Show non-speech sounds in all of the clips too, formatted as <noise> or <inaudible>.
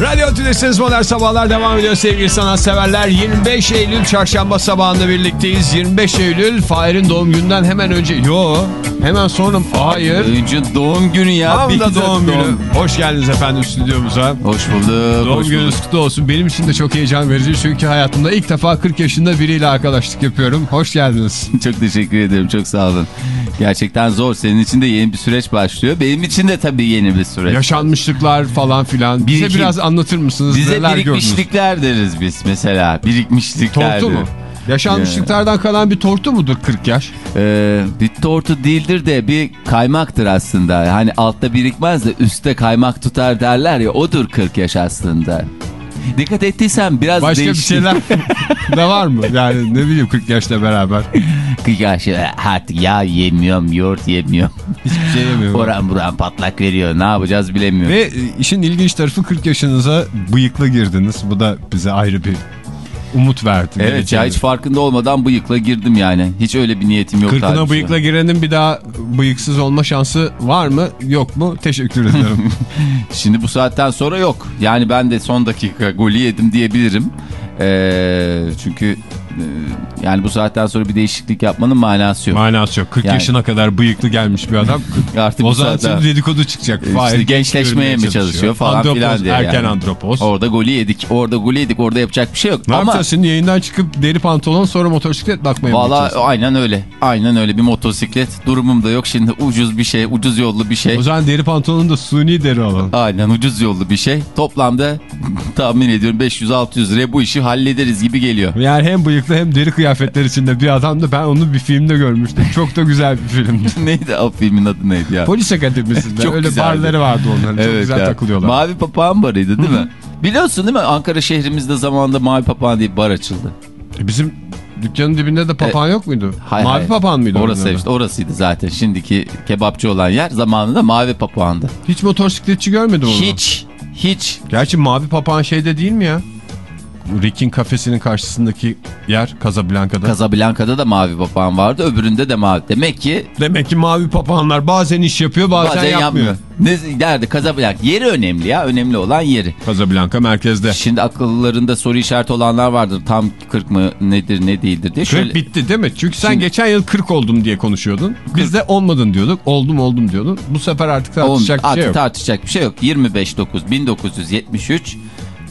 Radyo Tülesi'niz Modern Sabahlar devam ediyor sevgili sanatseverler. 25 Eylül çarşamba sabahında birlikteyiz. 25 Eylül Fahir'in doğum gününden hemen önce. Yo hemen sonra hayır. Önce doğum günü ya. Tam Bir da doğum günü. Hoş geldiniz efendim stüdyomuza. Hoş bulduk. Doğum hoş gününüz kutlu olsun. Benim için de çok heyecan verici çünkü hayatımda ilk defa 40 yaşında biriyle arkadaşlık yapıyorum. Hoş geldiniz. <laughs> Çok teşekkür ederim. Çok sağ olun. Gerçekten zor. Senin için de yeni bir süreç başlıyor. Benim için de tabii yeni bir süreç. Yaşanmışlıklar falan filan. Bize Birikim. biraz anlatır mısınız? Bize Neler gördünüz? birikmişlikler deriz biz mesela. Birikmişlikler. Tortu mu? Yaşanmışlıklardan kalan bir tortu mudur 40 yaş? Ee, bir tortu değildir de bir kaymaktır aslında. Hani altta birikmez de üstte kaymak tutar derler ya odur 40 yaş aslında. Dikkat ettiysen biraz Başka değişti. bir şeyler <laughs> de var mı? Yani ne bileyim 40 yaşla beraber. 40 yaş artık yağ yemiyorum, yoğurt yemiyorum. Hiçbir şey yemiyorum. Oran buran patlak veriyor. Ne yapacağız bilemiyorum. Ve e, işin ilginç tarafı 40 yaşınıza bıyıklı girdiniz. Bu da bize ayrı bir umut verdi. Evet ya geleceğe. hiç farkında olmadan bıyıkla girdim yani. Hiç öyle bir niyetim yok. Kırkına bıyıkla girenin bir daha bıyıksız olma şansı var mı yok mu? Teşekkür ederim. <laughs> Şimdi bu saatten sonra yok. Yani ben de son dakika golü yedim diyebilirim. Ee, çünkü yani bu saatten sonra bir değişiklik yapmanın manası yok. Manası yok. 40 Yani- yaşına kadar bıyıklı gelmiş bir adam. <laughs> Artık o zaman saatten- dedikodu çıkacak. İşte gençleşmeye mi çalışıyor falan Andropoz, filan diye Erken yani. andropoz. Orada golü yedik. Orada golü yedik. Orada yapacak bir şey yok. Ne Ama yapacağız şimdi yayından çıkıp deri pantolon sonra motosiklet bakmaya Valla aynen öyle. Aynen öyle bir motosiklet. Durumum da yok. Şimdi ucuz bir şey. Ucuz yollu bir şey. O zaman deri pantolonu da suni deri alalım. Aynen ucuz yollu bir şey. Toplamda <laughs> tahmin ediyorum 500-600 liraya bu işi hallederiz gibi geliyor. Yani hem bıyıklı hem deri kıyafetler içinde bir adamdı. Ben onu bir filmde görmüştüm. Çok da güzel bir filmdi. <laughs> neydi o filmin adı neydi ya? Polis Akademisi'nde <laughs> Çok öyle güzeldi. barları vardı onların. Çok güzel ya. takılıyorlar. Mavi Papağan barıydı değil mi? Biliyorsun değil mi? Ankara şehrimizde zamanında Mavi Papağan diye bar açıldı. E Bizim dükkanın dibinde de papağan yok muydu? Hay Mavi hay. papağan mıydı? Orası işte orasıydı zaten. Şimdiki kebapçı olan yer zamanında Mavi Papağan'dı. Hiç motosikletçi görmedim onu. Hiç hiç Gerçi mavi papağan şeyde değil mi ya? Rick'in kafesinin karşısındaki yer Casablanca'da. Casablanca'da da Mavi Papağan vardı. Öbüründe de Mavi. Demek ki Demek ki mavi papağanlar bazen iş yapıyor bazen, bazen yapmıyor. yapmıyor. Ne derdi Casablanca? Yeri önemli ya. Önemli olan yeri. Casablanca merkezde. Şimdi akıllarında soru işareti olanlar vardır. Tam 40 mı nedir ne değildir diye. 40 Şöyle, bitti değil mi? Çünkü sen Şimdi- geçen yıl 40 oldum diye konuşuyordun. Biz de olmadın diyorduk. Oldum oldum diyordun. Bu sefer artık tartışacak bir artık şey yok. tartışacak bir şey yok. 25.9 1973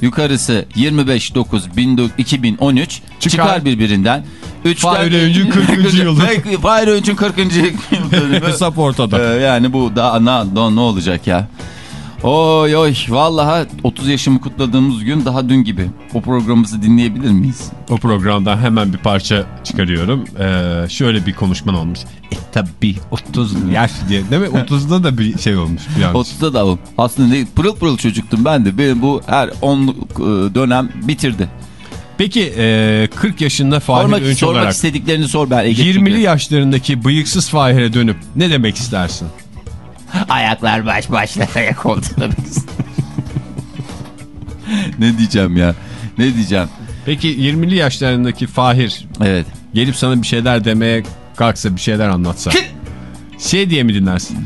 yukarısı 25.9 2013 Çıkar. çıkar, birbirinden. Üç Fahir tane- Öğüncü'nün 40. yılı. <laughs> Fahir Öğüncü'nün 40. yıl dönümü. Hesap ortada. Ee, yani bu daha ne, ne olacak ya? Oy oy vallahi 30 yaşımı kutladığımız gün daha dün gibi. O programımızı dinleyebilir miyiz? O programdan hemen bir parça çıkarıyorum. Ee, şöyle bir konuşman olmuş. E tabi 30 yaş diye. Değil mi? <laughs> 30'da da bir şey olmuş. Bir yanlış. 30'da da o. Aslında ne, pırıl pırıl çocuktum ben de. Benim bu her 10 dönem bitirdi. Peki e, 40 yaşında Fahir Sormak, Öğünç sormak olarak istediklerini sor ben. Ege 20'li çünkü. yaşlarındaki bıyıksız Fahir'e dönüp ne demek istersin? Ayaklar baş başlar ayak oldu demek istedim. ne diyeceğim ya? Ne diyeceğim? Peki 20'li yaşlarındaki Fahir Evet. gelip sana bir şeyler demeye kalksa bir şeyler anlatsa. şey diye mi dinlersin?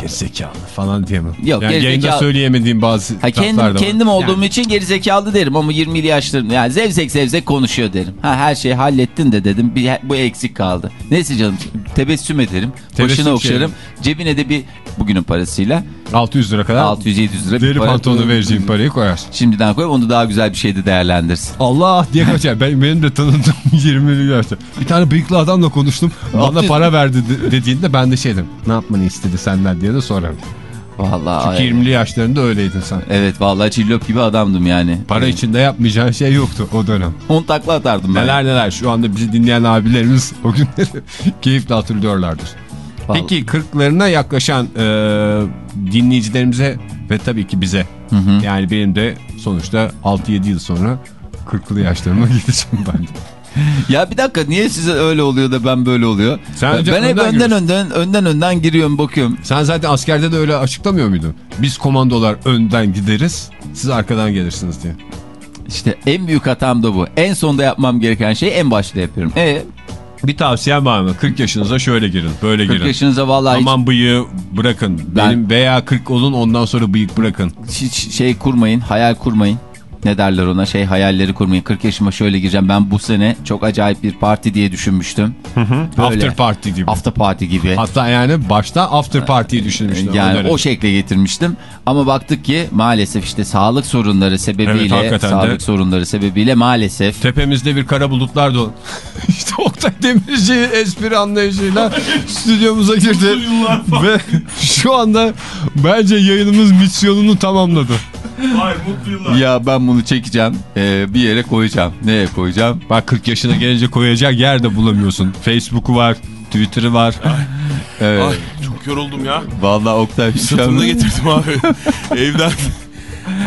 Gerizekalı falan diye mi? Yok, yani yayında söyleyemediğim bazı Ha, kendim, da var. kendim olduğum Yani için gerizekalı derim ama 20'li yaşlarında yani zevzek zevzek konuşuyor derim. Ha her şeyi hallettin de dedim bir, bu eksik kaldı. Neyse canım tebessüm ederim. Tebessüm başına okşarım. şeyim. Cebine de bir bugünün parasıyla 600 lira kadar 600-700 lira deri pantolonu vereceğim parayı koyarsın. Şimdiden koy onu daha güzel bir şeyde değerlendirsin. Allah diye <laughs> kaçar. Ben, benim de tanıdığım <laughs> 20'li yaşta. Bir tane bıyıklı adamla konuştum. Bana 600 para verdi de- dediğinde ben de şey dedim. Ne yapmanı istedi senden diye de sorarım. Vallahi. Çünkü 20'li yaşlarında öyleydin sen. Evet vallahi cillop gibi adamdım yani. Para içinde yapmayacağın şey yoktu o dönem. 10 takla atardım ben. Neler neler şu anda bizi dinleyen abilerimiz o günleri <laughs> keyifle hatırlıyorlardır. Vallahi. Peki 40'larına yaklaşan e, dinleyicilerimize ve tabii ki bize yani benim de sonuçta 6-7 yıl sonra 40'lı yaşlarıma <laughs> gideceğim ben de. Ya bir dakika niye size öyle oluyor da ben böyle oluyor? Sen ben ben hep önden önden önden önden önden giriyorum bakıyorum. Sen zaten askerde de öyle açıklamıyor muydun? Biz komandolar önden gideriz, siz arkadan gelirsiniz diye. İşte en büyük hatam da bu. En sonda yapmam gereken şeyi en başta yapıyorum. E Bir tavsiyem var mı? 40 yaşınıza şöyle girin, böyle 40 girin. yaşınıza vallahi hiç- Aman bıyığı bırakın. Ben- Benim veya 40 olun ondan sonra bıyık bırakın. hiç şey kurmayın, hayal kurmayın. Ne derler ona şey hayalleri kurmayın. 40 yaşıma şöyle gireceğim. Ben bu sene çok acayip bir parti diye düşünmüştüm. Böyle. After party gibi. After party gibi. Hatta yani başta after party'yi düşünmüştüm. Yani Onları. o şekle getirmiştim. Ama baktık ki maalesef işte sağlık sorunları Evet, sebebiyle de. sağlık sorunları sebebiyle maalesef Tepemizde bir kara bulutlar dolu. <laughs> işte Oktay Demirci espri anlayışıyla stüdyomuza girdi. Ve şu anda bence yayınımız misyonunu tamamladı. Ay mutlu yıllar. ya ben bunu çekeceğim ee, bir yere koyacağım. Neye koyacağım? Bak 40 yaşına gelince koyacak yer de bulamıyorsun. Facebook'u var, Twitter'ı var. <laughs> Evet. Ay çok yoruldum ya. Vallahi Oktay Sırtımda getirdim abi. <laughs> Evden.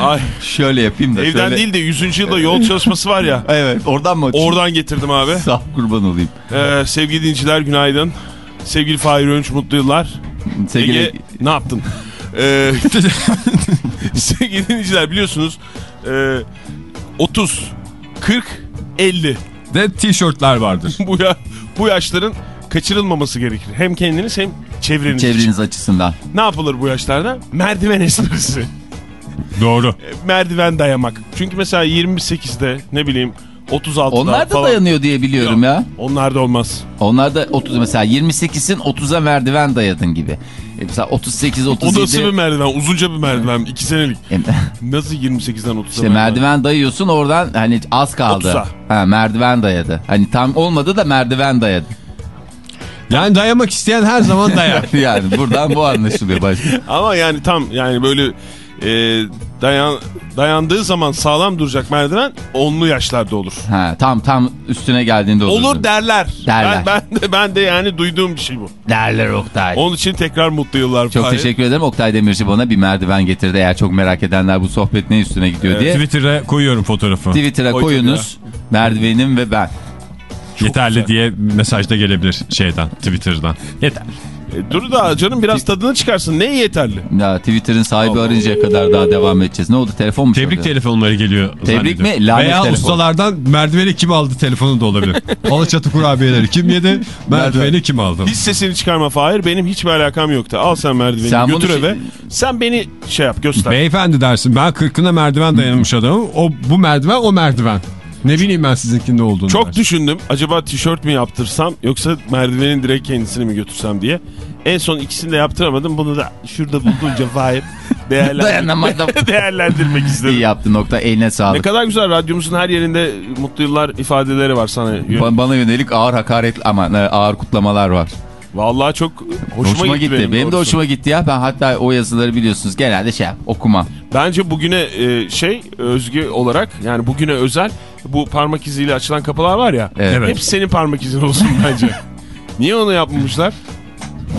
Ay Şöyle yapayım da. evden şöyle... değil de 100. yılda yol çalışması var ya. Evet oradan mı? Oradan getirdim abi. Sağ kurban olayım. Ee, sevgili dinciler günaydın. Sevgili Fahir Önç mutlu yıllar. Sevgili... Ege ne yaptın? Ee, <laughs> sevgili dinleyiciler biliyorsunuz e, 30, 40, 50 De tişörtler vardır. <laughs> bu, ya, bu yaşların kaçırılmaması gerekir. Hem kendiniz hem çevreniz için. Çevreniz açısından. Ne yapılır bu yaşlarda? Merdiven esprisi. Doğru. E, Merdiven dayamak. Çünkü mesela 28'de ne bileyim 36'da Onlar da falan. dayanıyor diye biliyorum Yok, ya. Onlar da olmaz. Onlar da 30 mesela 28'in 30'a merdiven dayadın gibi. E mesela 38 O 37 nasıl bir merdiven? Uzunca bir merdiven. 2 senelik. E, <laughs> Nasıl 28'den 30'a İşte merdiven dayıyorsun oradan hani az kaldı. 30'a. Ha, merdiven dayadı. Hani tam olmadı da merdiven dayadı. Yani dayamak isteyen her zaman dayar. <laughs> yani buradan bu anlaşılıyor başka. Ama yani tam yani böyle e, dayan dayandığı zaman sağlam duracak merdiven onlu yaşlarda olur. Ha, tam tam üstüne geldiğinde olur. Olur derler. Derler. Ben, ben de ben de yani duyduğum bir şey bu. Derler Oktay. Onun için tekrar mutlu yıllar. Çok Fahir. teşekkür ederim. Oktay Demirci bana bir merdiven getirdi. Eğer çok merak edenler bu sohbet ne üstüne gidiyor diye. Twitter'a koyuyorum fotoğrafı. Twitter'a Koy koyunuz. Merdivenim ve ben. Yeterli güzel. diye mesaj da gelebilir şeyden, Twitter'dan. Yeter. E, dur da canım biraz tadını çıkarsın. Ne yeterli? Ya Twitter'ın sahibi arayıncaya kadar daha devam edeceğiz. Ne oldu telefon mu Tebrik çalıyor? telefonları geliyor. Tebrik mi? Lanet Veya telefon. ustalardan merdiveni kim aldı telefonu da olabilir. <laughs> Alaçatı kurabiyeleri kim yedi? Merdiveni kim aldı? Hiç sesini çıkarma Fahir. Benim hiçbir alakam yoktu. Al sen merdiveni Sen götür şey- eve. Sen beni şey yap göster. Beyefendi dersin ben kırkına merdiven dayanmış adamım. O, bu merdiven o merdiven. Ne bileyim ben sizinkinde olduğunu. Çok dersin. düşündüm. Acaba tişört mü yaptırsam yoksa merdivenin direkt kendisini mi götürsem diye. En son ikisini de yaptıramadım. Bunu da şurada bulduğunca Fahir <laughs> değerlendir Dayanamadım. <laughs> değerlendirmek İyi istedim. yaptı nokta. Eline Ne sağlık. kadar güzel radyomuzun her yerinde mutlu yıllar ifadeleri var sana. Ba- bana yönelik ağır hakaret ama e, ağır kutlamalar var. Vallahi çok hoşuma, Hoşuma, gitti. Benim, de doğrusu. hoşuma gitti ya. Ben hatta o yazıları biliyorsunuz genelde şey okuma. Bence bugüne e, şey özgü olarak yani bugüne özel bu parmak iziyle açılan kapılar var ya. Evet. Hepsi senin parmak izin olsun <laughs> bence. Niye onu yapmamışlar?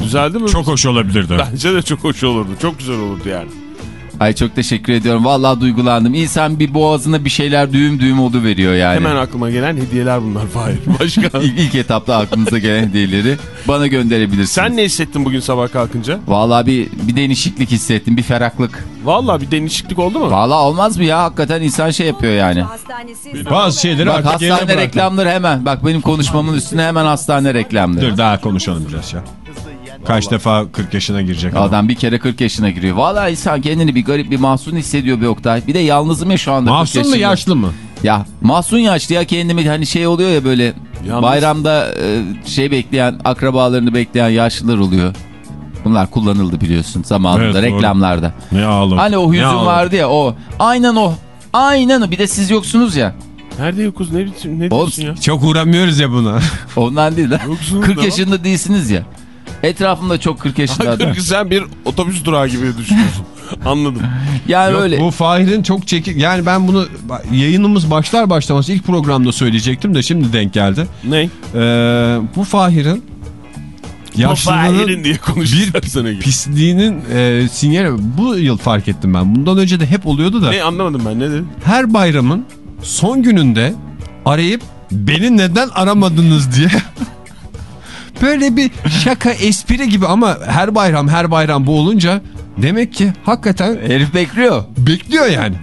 Düzeldi mi? Çok hoş olabilirdi. Bence de çok hoş olurdu. Çok güzel olurdu yani. Ay çok teşekkür ediyorum. Vallahi duygulandım. İnsan bir boğazına bir şeyler düğüm düğüm oldu veriyor yani. Hemen aklıma gelen hediyeler bunlar Fahir. <laughs> Başka. İlk, ilk etapta aklınıza gelen hediyeleri bana gönderebilirsiniz. Sen ne hissettin bugün sabah kalkınca? Vallahi bir, bir değişiklik hissettim. Bir ferahlık. Vallahi bir değişiklik oldu mu? Vallahi olmaz mı ya? Hakikaten insan şey yapıyor yani. Bazı şeyleri Bak artık hastane reklamları hemen. Bak benim konuşmamın üstüne hemen hastane reklamları. Dur daha konuşalım biraz ya. Kaç defa 40 yaşına girecek adam. Adam bir kere 40 yaşına giriyor. Vallahi insan kendini bir garip bir mahzun hissediyor bir Oktay. Bir de yalnızım ya şu anda. 40 Mahsun mu yaşlı mı? Ya mahzun yaşlı ya kendimi hani şey oluyor ya böyle Yalnız- bayramda e, şey bekleyen akrabalarını bekleyen yaşlılar oluyor. Bunlar kullanıldı biliyorsun zamanında Evet, doğru. reklamlarda. Ne ağlam. Hani o hüzün vardı ya o. Aynen o. Aynen o. Bir de siz yoksunuz ya. Nerede yokuz? Ne, biçim- ne diyorsun ya? Çok uğramıyoruz ya buna. Ondan değil de. Yoksunuz 40 da yaşında değilsiniz ya. Etrafımda çok 40 yaşında adam. Sen bir otobüs durağı gibi düşünüyorsun. Anladım. <laughs> Yani Yok, öyle. Bu Fahir'in çok çekik... Yani ben bunu yayınımız başlar başlamaz ilk programda söyleyecektim de şimdi denk geldi. Ne? Ee, bu Fahir'in yaşlılığının diye gibi. pisliğinin e, sinyali bu yıl fark ettim ben. Bundan önce de hep oluyordu da Ne anlamadım ben ne dedin? her bayramın son gününde arayıp beni neden aramadınız diye <laughs> böyle bir şaka espri gibi ama her bayram her bayram bu olunca demek ki hakikaten Herif bekliyor. bekliyor yani.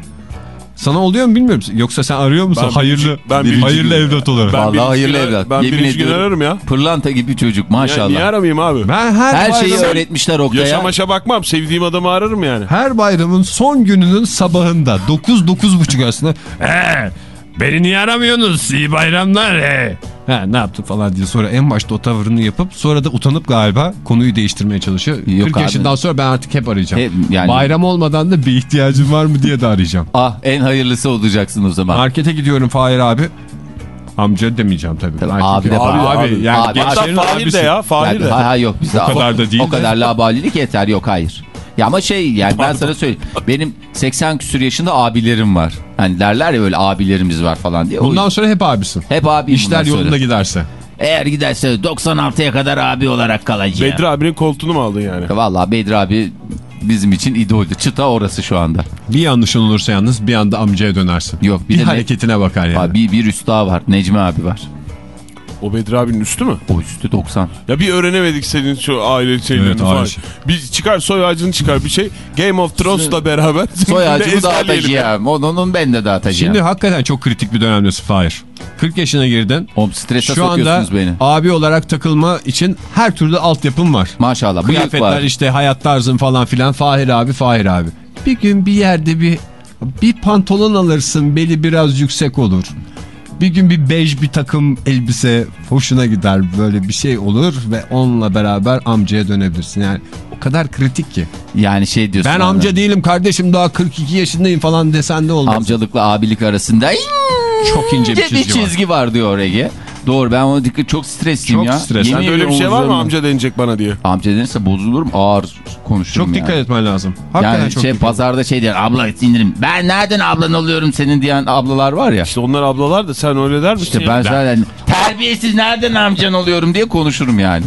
Sana oluyor mu bilmiyorum. Yoksa sen arıyor musun? Ben hayırlı birinci- ben birinci hayırlı gün- evlat olarak. Ben Ben, Vallahi hayırlı gün- evlat. Ben Yemin birinci gün ediyorum. ararım ya. Pırlanta gibi çocuk ya. maşallah. Niye aramayayım abi? her Her şeyi öğretmişler Oktay'a. Yaşa maşa bakmam. Sevdiğim adamı ararım yani. Her bayramın son gününün sabahında 9-9.30 arasında Eee beni niye aramıyorsunuz iyi bayramlar he. Ha, ne yaptın falan diye sonra en başta o tavırını yapıp sonra da utanıp galiba konuyu değiştirmeye çalışıyor. Yok 40 abi. yaşından sonra ben artık hep arayacağım. Hep yani- Bayram olmadan da bir ihtiyacın var mı diye de arayacağım. Ah en hayırlısı olacaksın o zaman. Markete gidiyorum Fahir abi. Amca demeyeceğim tabii. Tabii, Erkek abi de. Fahir. abi, Abi, yani abi. Hatta gençlerin Fahir de ya. Fahir Yani, de. ha, ha, yok bizde O kadar da değil O kadar <laughs> labalilik yeter yok hayır. Ya ama şey yani ben sana söyleyeyim. Benim 80 küsür yaşında abilerim var. Hani derler ya öyle abilerimiz var falan diye. O- Bundan sonra hep abisin. hep abi İşler yolunda giderse. Eğer giderse 96'ya kadar abi olarak kalacağım. Bedri abinin koltuğunu mu aldın yani? Valla Bedri abi bizim için idoldü. Çıta orası şu anda. Bir yanlışın olursa yalnız bir anda amcaya dönersin. Yok bir, Bir, ne- hareketine bakar yani. Abi, bir, bir üst daha var. Necmi abi var. O Bedri abinin üstü mü? O üstü 90. Ya bir öğrenemedik senin şu aile şeylerini Evet, falan. şey. Bir çıkar soy ağacını çıkar bir şey. Game of Thrones'la beraber. <laughs> Soy ezberleyelim. dağıtacağım. Onun, ben de dağıtacağım. Şimdi hakikaten çok kritik bir dönemdesin Fahir. 40 yaşına girdin. Oğlum strese Şu anda beni. abi olarak takılma için her türlü altyapım var. Maşallah. Kıyafetler var. işte hayat tarzın falan filan Fahir abi Fahir abi. Bir gün bir yerde bir bir pantolon alırsın beli biraz yüksek olur. Bir gün bir bej bir takım elbise hoşuna gider böyle bir şey olur ve onunla beraber amcaya dönebilirsin. Yani o kadar kritik ki. Yani şey diyorsun. Ben bana, amca değilim kardeşim daha 42 yaşındayım falan desen de olmaz. Amcalıkla abilik arasında Çok ince bir bir çizgi, var. çizgi var diyor Ege. Doğru ben ona dikkat çok stresliyim Çok ya. stres. Yemin Sende öyle bir şey var mı amca denecek bana diye? Amca denirse bozulurum ağır konuşurum Çok yani. dikkat etmen lazım. Hakikaten Yani çok şey dikkat. pazarda şey diyen abla indirim. Ben nereden ablan oluyorum senin diyen ablalar var ya. İşte onlar ablalar da sen öyle der misin? İşte ya? ben zaten terbiyesiz nereden amcan oluyorum diye konuşurum yani.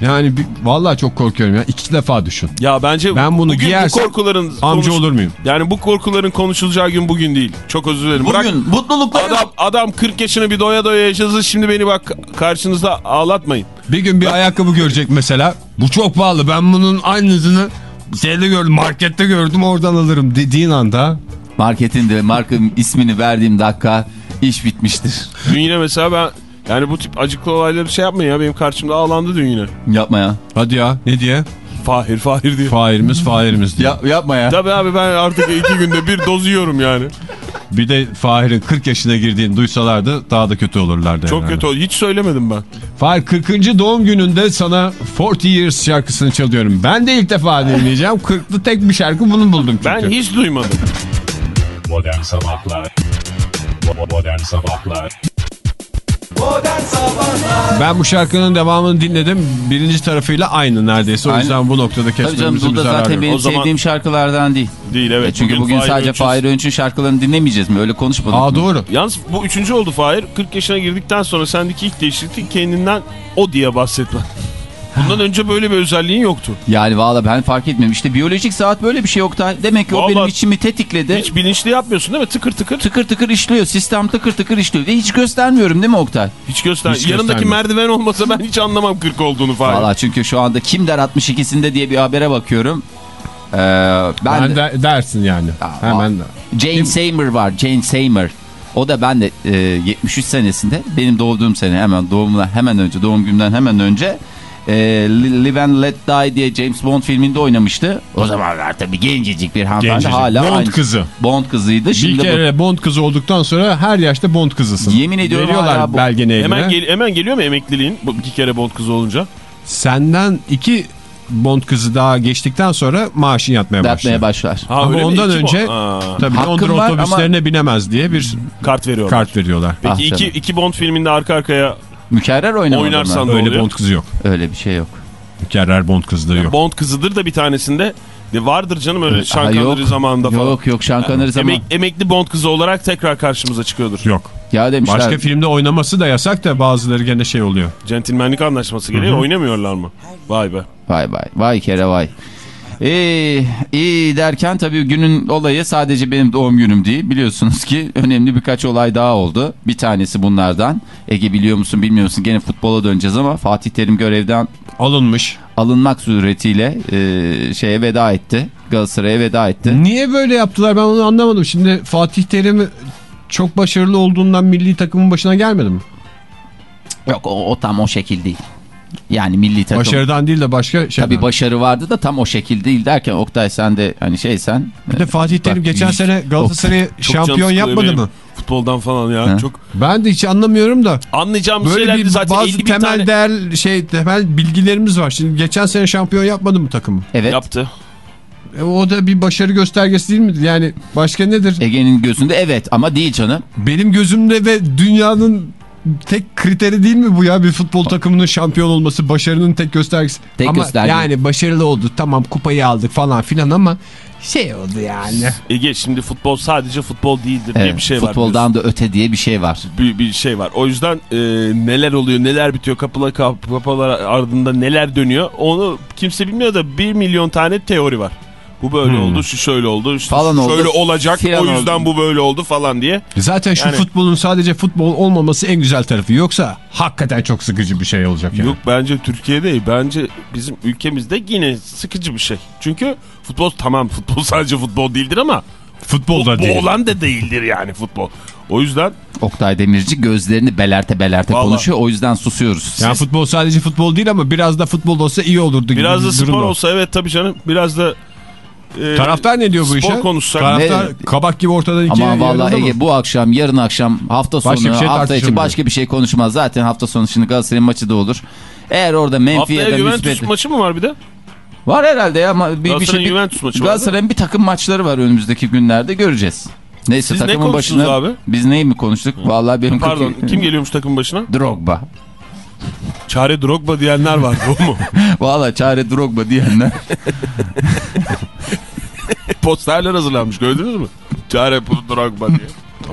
Yani bir, vallahi çok korkuyorum ya. İki defa düşün. Ya bence Ben bunu bugün giyersem bu korkuların Amca olur muyum? Yani bu korkuların konuşulacağı gün bugün değil. Çok özür dilerim. Bırak Bugün mutlulukla adam adam 40 yaşını bir doya doya yaşasın. Şimdi beni bak karşınızda ağlatmayın. Bir gün bir ayakkabı görecek mesela. Bu çok pahalı. Ben bunun aynısını şeyde gördüm. Markette gördüm oradan alırım dediğin anda. marketin de marka ismini verdiğim dakika iş bitmiştir. Dün yine mesela ben yani bu tip acıklı olayları şey yapmayın ya benim karşımda ağlandı dün yine. Yapma ya. Hadi ya ne diye? Fahir Fahir diyor. Fahirimiz Fahirimiz diye. ya yapma ya. Tabii abi ben artık iki günde bir doz yiyorum yani. Bir de Fahir'in 40 yaşına girdiğini duysalardı daha da kötü olurlardı. Çok herhalde. kötü oldu. Hiç söylemedim ben. Fahir 40. doğum gününde sana 40 Years şarkısını çalıyorum. Ben de ilk defa dinleyeceğim. 40'lı tek bir şarkı bunu buldum çünkü. Ben hiç duymadım. Modern Sabahlar Modern Sabahlar Ben bu şarkının devamını dinledim. Birinci tarafıyla aynı neredeyse. O Aynı. yüzden bu noktada Tabii canım bu da zaten benim O zaman- sevdiğim şarkılardan değil. Değil evet. E çünkü bugün, sadece Öğünç'ün- Fahir Öğünç'ün şarkılarını dinlemeyeceğiz mi? Öyle konuşmadık Aa mı? doğru. Yalnız bu üçüncü oldu Fahir. 40 yaşına girdikten sonra sendeki ilk değişiklik kendinden o diye bahsetme. Bundan önce böyle bir özelliğin yoktu. Yani valla ben fark etmiyorum. İşte biyolojik saat böyle bir şey Oktay. Demek ki o Vallahi- benim içimi tetikledi. Hiç bilinçli yapmıyorsun değil mi? Tıkır tıkır. Tıkır tıkır işliyor. Sistem tıkır tıkır işliyor. Ve hiç göstermiyorum değil mi Oktay? Hiç göster. Hiç Yanındaki merdiven olmasa ben hiç anlamam 40 olduğunu Fahir. Valla çünkü şu anda kim der 62'sinde diye bir habere bakıyorum. Ee, ben, Ben de, de, dersin yani. Aa, Hemen de. Jane Seymour var. Jane Seymour. O da ben de e, 73 senesinde benim doğduğum sene hemen doğumla hemen önce doğum günümden hemen önce e, Li- Live and Let Die diye James Bond filminde oynamıştı. O zamanlar tabii gencecik bir hanımefendi Gencecik. hala Bond aynı. kızı. Bond kızıydı. Bir Şimdi bu- kere Bond kızı olduktan sonra her yaşta Bond kızısın. Yemin ediyorum Veriyorlar hala bu- belgeni eline. Hemen, gel- hemen geliyor mu emekliliğin bu iki kere bond kızı olunca? Senden iki Bond kızı daha geçtikten sonra maaşın yatmaya başlıyor. Dertmeye başlar. Ha, Ama ondan önce tabii Hakkım Londra otobüslerine binemez diye bir kart veriyorlar. kart veriyorlar. Peki Ah iki, iki Bond filminde arka arkaya Mükerrer oynamadı Oynarsan Öyle oluyor? Bond kızı yok. Öyle bir şey yok. Mükerrer Bond kızlığı yok. Bond kızıdır da bir tanesinde de vardır canım öyle. Connery zamanında falan. Yok yok Sean Connery zaman. Emek- emekli Bond kızı olarak tekrar karşımıza çıkıyordur. Yok. Ya demişler. Başka filmde oynaması da yasak da bazıları gene şey oluyor. Centilmenlik anlaşması gereği oynamıyorlar mı? Vay be. Vay vay. Vay kere vay. İyi, iyi derken tabii günün olayı sadece benim doğum günüm değil. Biliyorsunuz ki önemli birkaç olay daha oldu. Bir tanesi bunlardan. Ege biliyor musun bilmiyor musun? Gene futbola döneceğiz ama Fatih Terim görevden Alınmış. alınmak suretiyle e, şeye veda etti. Galatasaray'a veda etti. Niye böyle yaptılar ben onu anlamadım. Şimdi Fatih Terim çok başarılı olduğundan milli takımın başına gelmedi mi? Yok o, o tam o şekil değil. Yani milli takım. Başarıdan değil de başka şey. Tabii başarı vardı da tam o şekil değil derken Oktay sen de hani şeysen. Bir de Fatih Terim geçen sene Galatasaray'ı şampiyon yapmadı benim mı? Futboldan falan ya. Ha. Çok Ben de hiç anlamıyorum da. anlayacağım Böyle şeyler bir zaten bazı 50 bin temel tane değer şey temel bilgilerimiz var. Şimdi geçen sene şampiyon yapmadı mı takımı? Evet. yaptı. E, o da bir başarı göstergesi değil mi? Yani başka nedir? Ege'nin gözünde evet ama değil canım. Benim gözümde ve dünyanın tek kriteri değil mi bu ya bir futbol takımının şampiyon olması başarının tek göstergesi. Tek ama gösterge. yani başarılı oldu tamam kupayı aldık falan filan ama şey oldu yani. Ege şimdi futbol sadece futbol değildir diye Evet, bir şey var. futboldan da öte diye bir şey var. bir, bir şey var. O yüzden e, neler oluyor, neler bitiyor, kapılar kap, kapılar ardında neler dönüyor onu kimse bilmiyor da 1 milyon tane teori var. Bu böyle Hmm. oldu, şu şöyle oldu, işte Falan şu oldu, şöyle olacak, filan o yüzden oldu. bu böyle oldu falan diye. Zaten şu Yani- futbolun sadece futbol olmaması en güzel tarafı. Yoksa hakikaten çok sıkıcı bir şey olacak yani. Yok bence Türkiye'de değil, bence bizim ülkemizde yine sıkıcı bir şey. Çünkü futbol tamam <laughs> futbol sadece futbol değildir ama futbol da değil. olan da değildir yani futbol. O yüzden Oktay Demirci gözlerini belerte belerte Vallahi. konuşuyor o yüzden susuyoruz. Yani futbol sadece futbol değil ama biraz da futbol olsa iyi olurdu gibi biraz da spor olsa evet tabii canım biraz da e, Taraftar ne diyor bu spor işe? konuşsak. Taraftar Ne? kabak gibi ortadan ikiye Ama vallahi mı? Ege bu akşam yarın akşam hafta sonu Başka bir şey hafta içi başka bir şey konuşmaz. Zaten hafta sonu şimdi Galatasaray'ın maçı da olur. Eğer orada menfi ya da Juventus maçı mı var bir de? Var herhalde ya bir, bir şey... Juventus maçı var. Galatasaray'ın bir takım maçları var önümüzdeki günlerde göreceğiz. Neyse Siz ne takımın konuştunuz başına... abi? Biz neyi mi konuştuk? Vallahi benim... Pardon kim geliyormuş takım başına? Drogba. Çare Drogba diyenler vardı o mu? <laughs> Vallahi çare Drogba diyenler. <laughs> Posterler hazırlanmış gördünüz mü? Çare Drogba diye.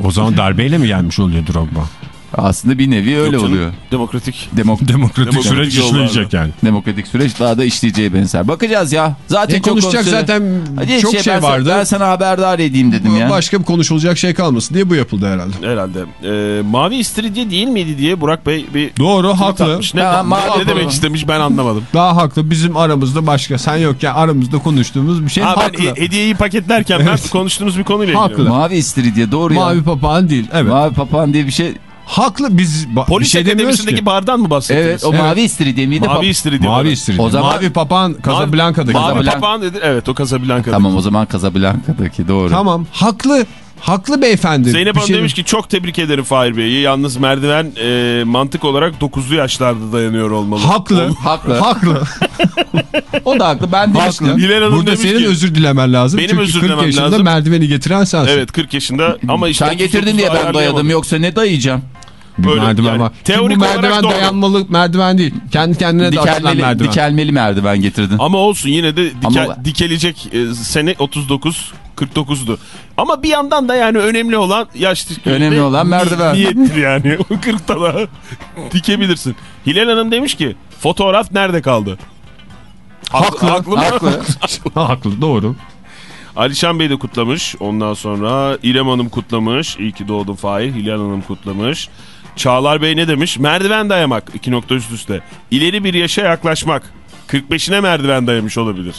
O zaman darbeyle mi gelmiş oluyor Drogba? Aslında bir nevi öyle canım, oluyor. Demokratik. Demok Demokratik, Demokratik süreç işleyecek yani. demokratik süreç daha da işleyeceği benzer. Bakacağız ya. Zaten Ne çok konuşacak konuşuyor. zaten Hadi çok şey, ben, vardı. Ben sana haberdar edeyim dedim ya. Başka bir konuşulacak şey kalmasın diye bu yapıldı herhalde. Herhalde. Ee, mavi istiridye değil miydi diye Burak Bey bir Doğru haklı. atmış. Ne, Ha, ne- mavi- ne demek istemiş ben anlamadım. Daha haklı. Bizim aramızda başka. Sen yokken aramızda konuştuğumuz bir şey Ha, ben haklı. he- hediyeyi paketlerken ben konuştuğumuz bir konuyla ilgili. Haklı. Mavi istiridye doğru Mavi ya. papağan değil. Evet. Mavi papağan diye bir şey. Haklı biz Polis şey akademisindeki ki. bardan mı bahsettiniz? Evet o Evet. mavi istiridye miydi? Mavi istiridye. Mavi istiridye. O zaman- Mavi papağan Casablanca'daki. Mavi Casablanca. papağan dedi. Evet o Casablanca'da. Tamam o zaman Casablanca'daki doğru. Tamam. Haklı. Haklı beyefendi. Zeynep Hanım şey- demiş ki çok tebrik ederim Fahir Bey'i. Yalnız merdiven e, mantık olarak 9'lu yaşlarda dayanıyor olmalı. Haklı. Haklı. Haklı. <laughs> O da haklı. Ben demiştim. Haklı. Hilal Hanım Burada demiş senin ki- özür dilemen lazım. Benim Çünkü özür 40 dilemem yaşında lazım. merdiveni getiren sensin. Evet 40 yaşında ama işte Sen getirdin diye ben 39'da dayadım. Yoksa ne dayayacağım? Bir Öyle, merdiven yani var. teorik bu olarak merdiven doğru. dayanmalı merdiven değil. Kendi kendine de açılan Dikelmeli, merdiven. dikelmeli merdiven getirdin. Ama olsun yine de dike- Ama- dikelecek e, sene 39 49'du. Ama bir yandan da yani önemli olan yaş Önemli olan merdiven. Niyettir yani. <laughs> O 40'ta da dikebilirsin. Hilal Hanım demiş ki fotoğraf nerede kaldı? Haklı. Haklı? Haklı. Haklı doğru. Alişan Bey de kutlamış. Ondan sonra İrem Hanım kutlamış. İyi ki doğdun Fahir. Hilal Hanım kutlamış. Çağlar Bey ne demiş? Merdiven dayamak. 2 nokta üst üste. İleri bir yaşa yaklaşmak. 45'ine merdiven dayamış olabilir.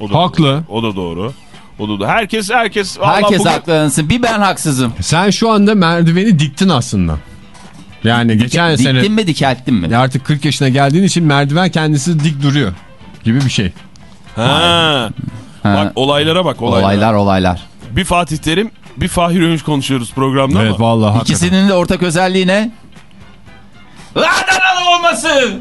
O da Haklı. Doğru. O da doğru. Doğru. Herkes herkes. vallahi Herkes bugün- haklansın. Bir ben haksızım. Sen şu anda merdiveni diktin aslında. Yani geçen sene Diktin mi dikelttin mi? artık 40 yaşına geldiğin için merdiven kendisi dik duruyor gibi bir şey. Ha. Ha. Bak olaylara bak olaylara. Olaylar olaylar. Bir Fatih Terim, bir Fahir Öğünç konuşuyoruz programda Evet ama. vallahi hakikaten. İkisinin de ortak özelliği ne? Adanalı olması.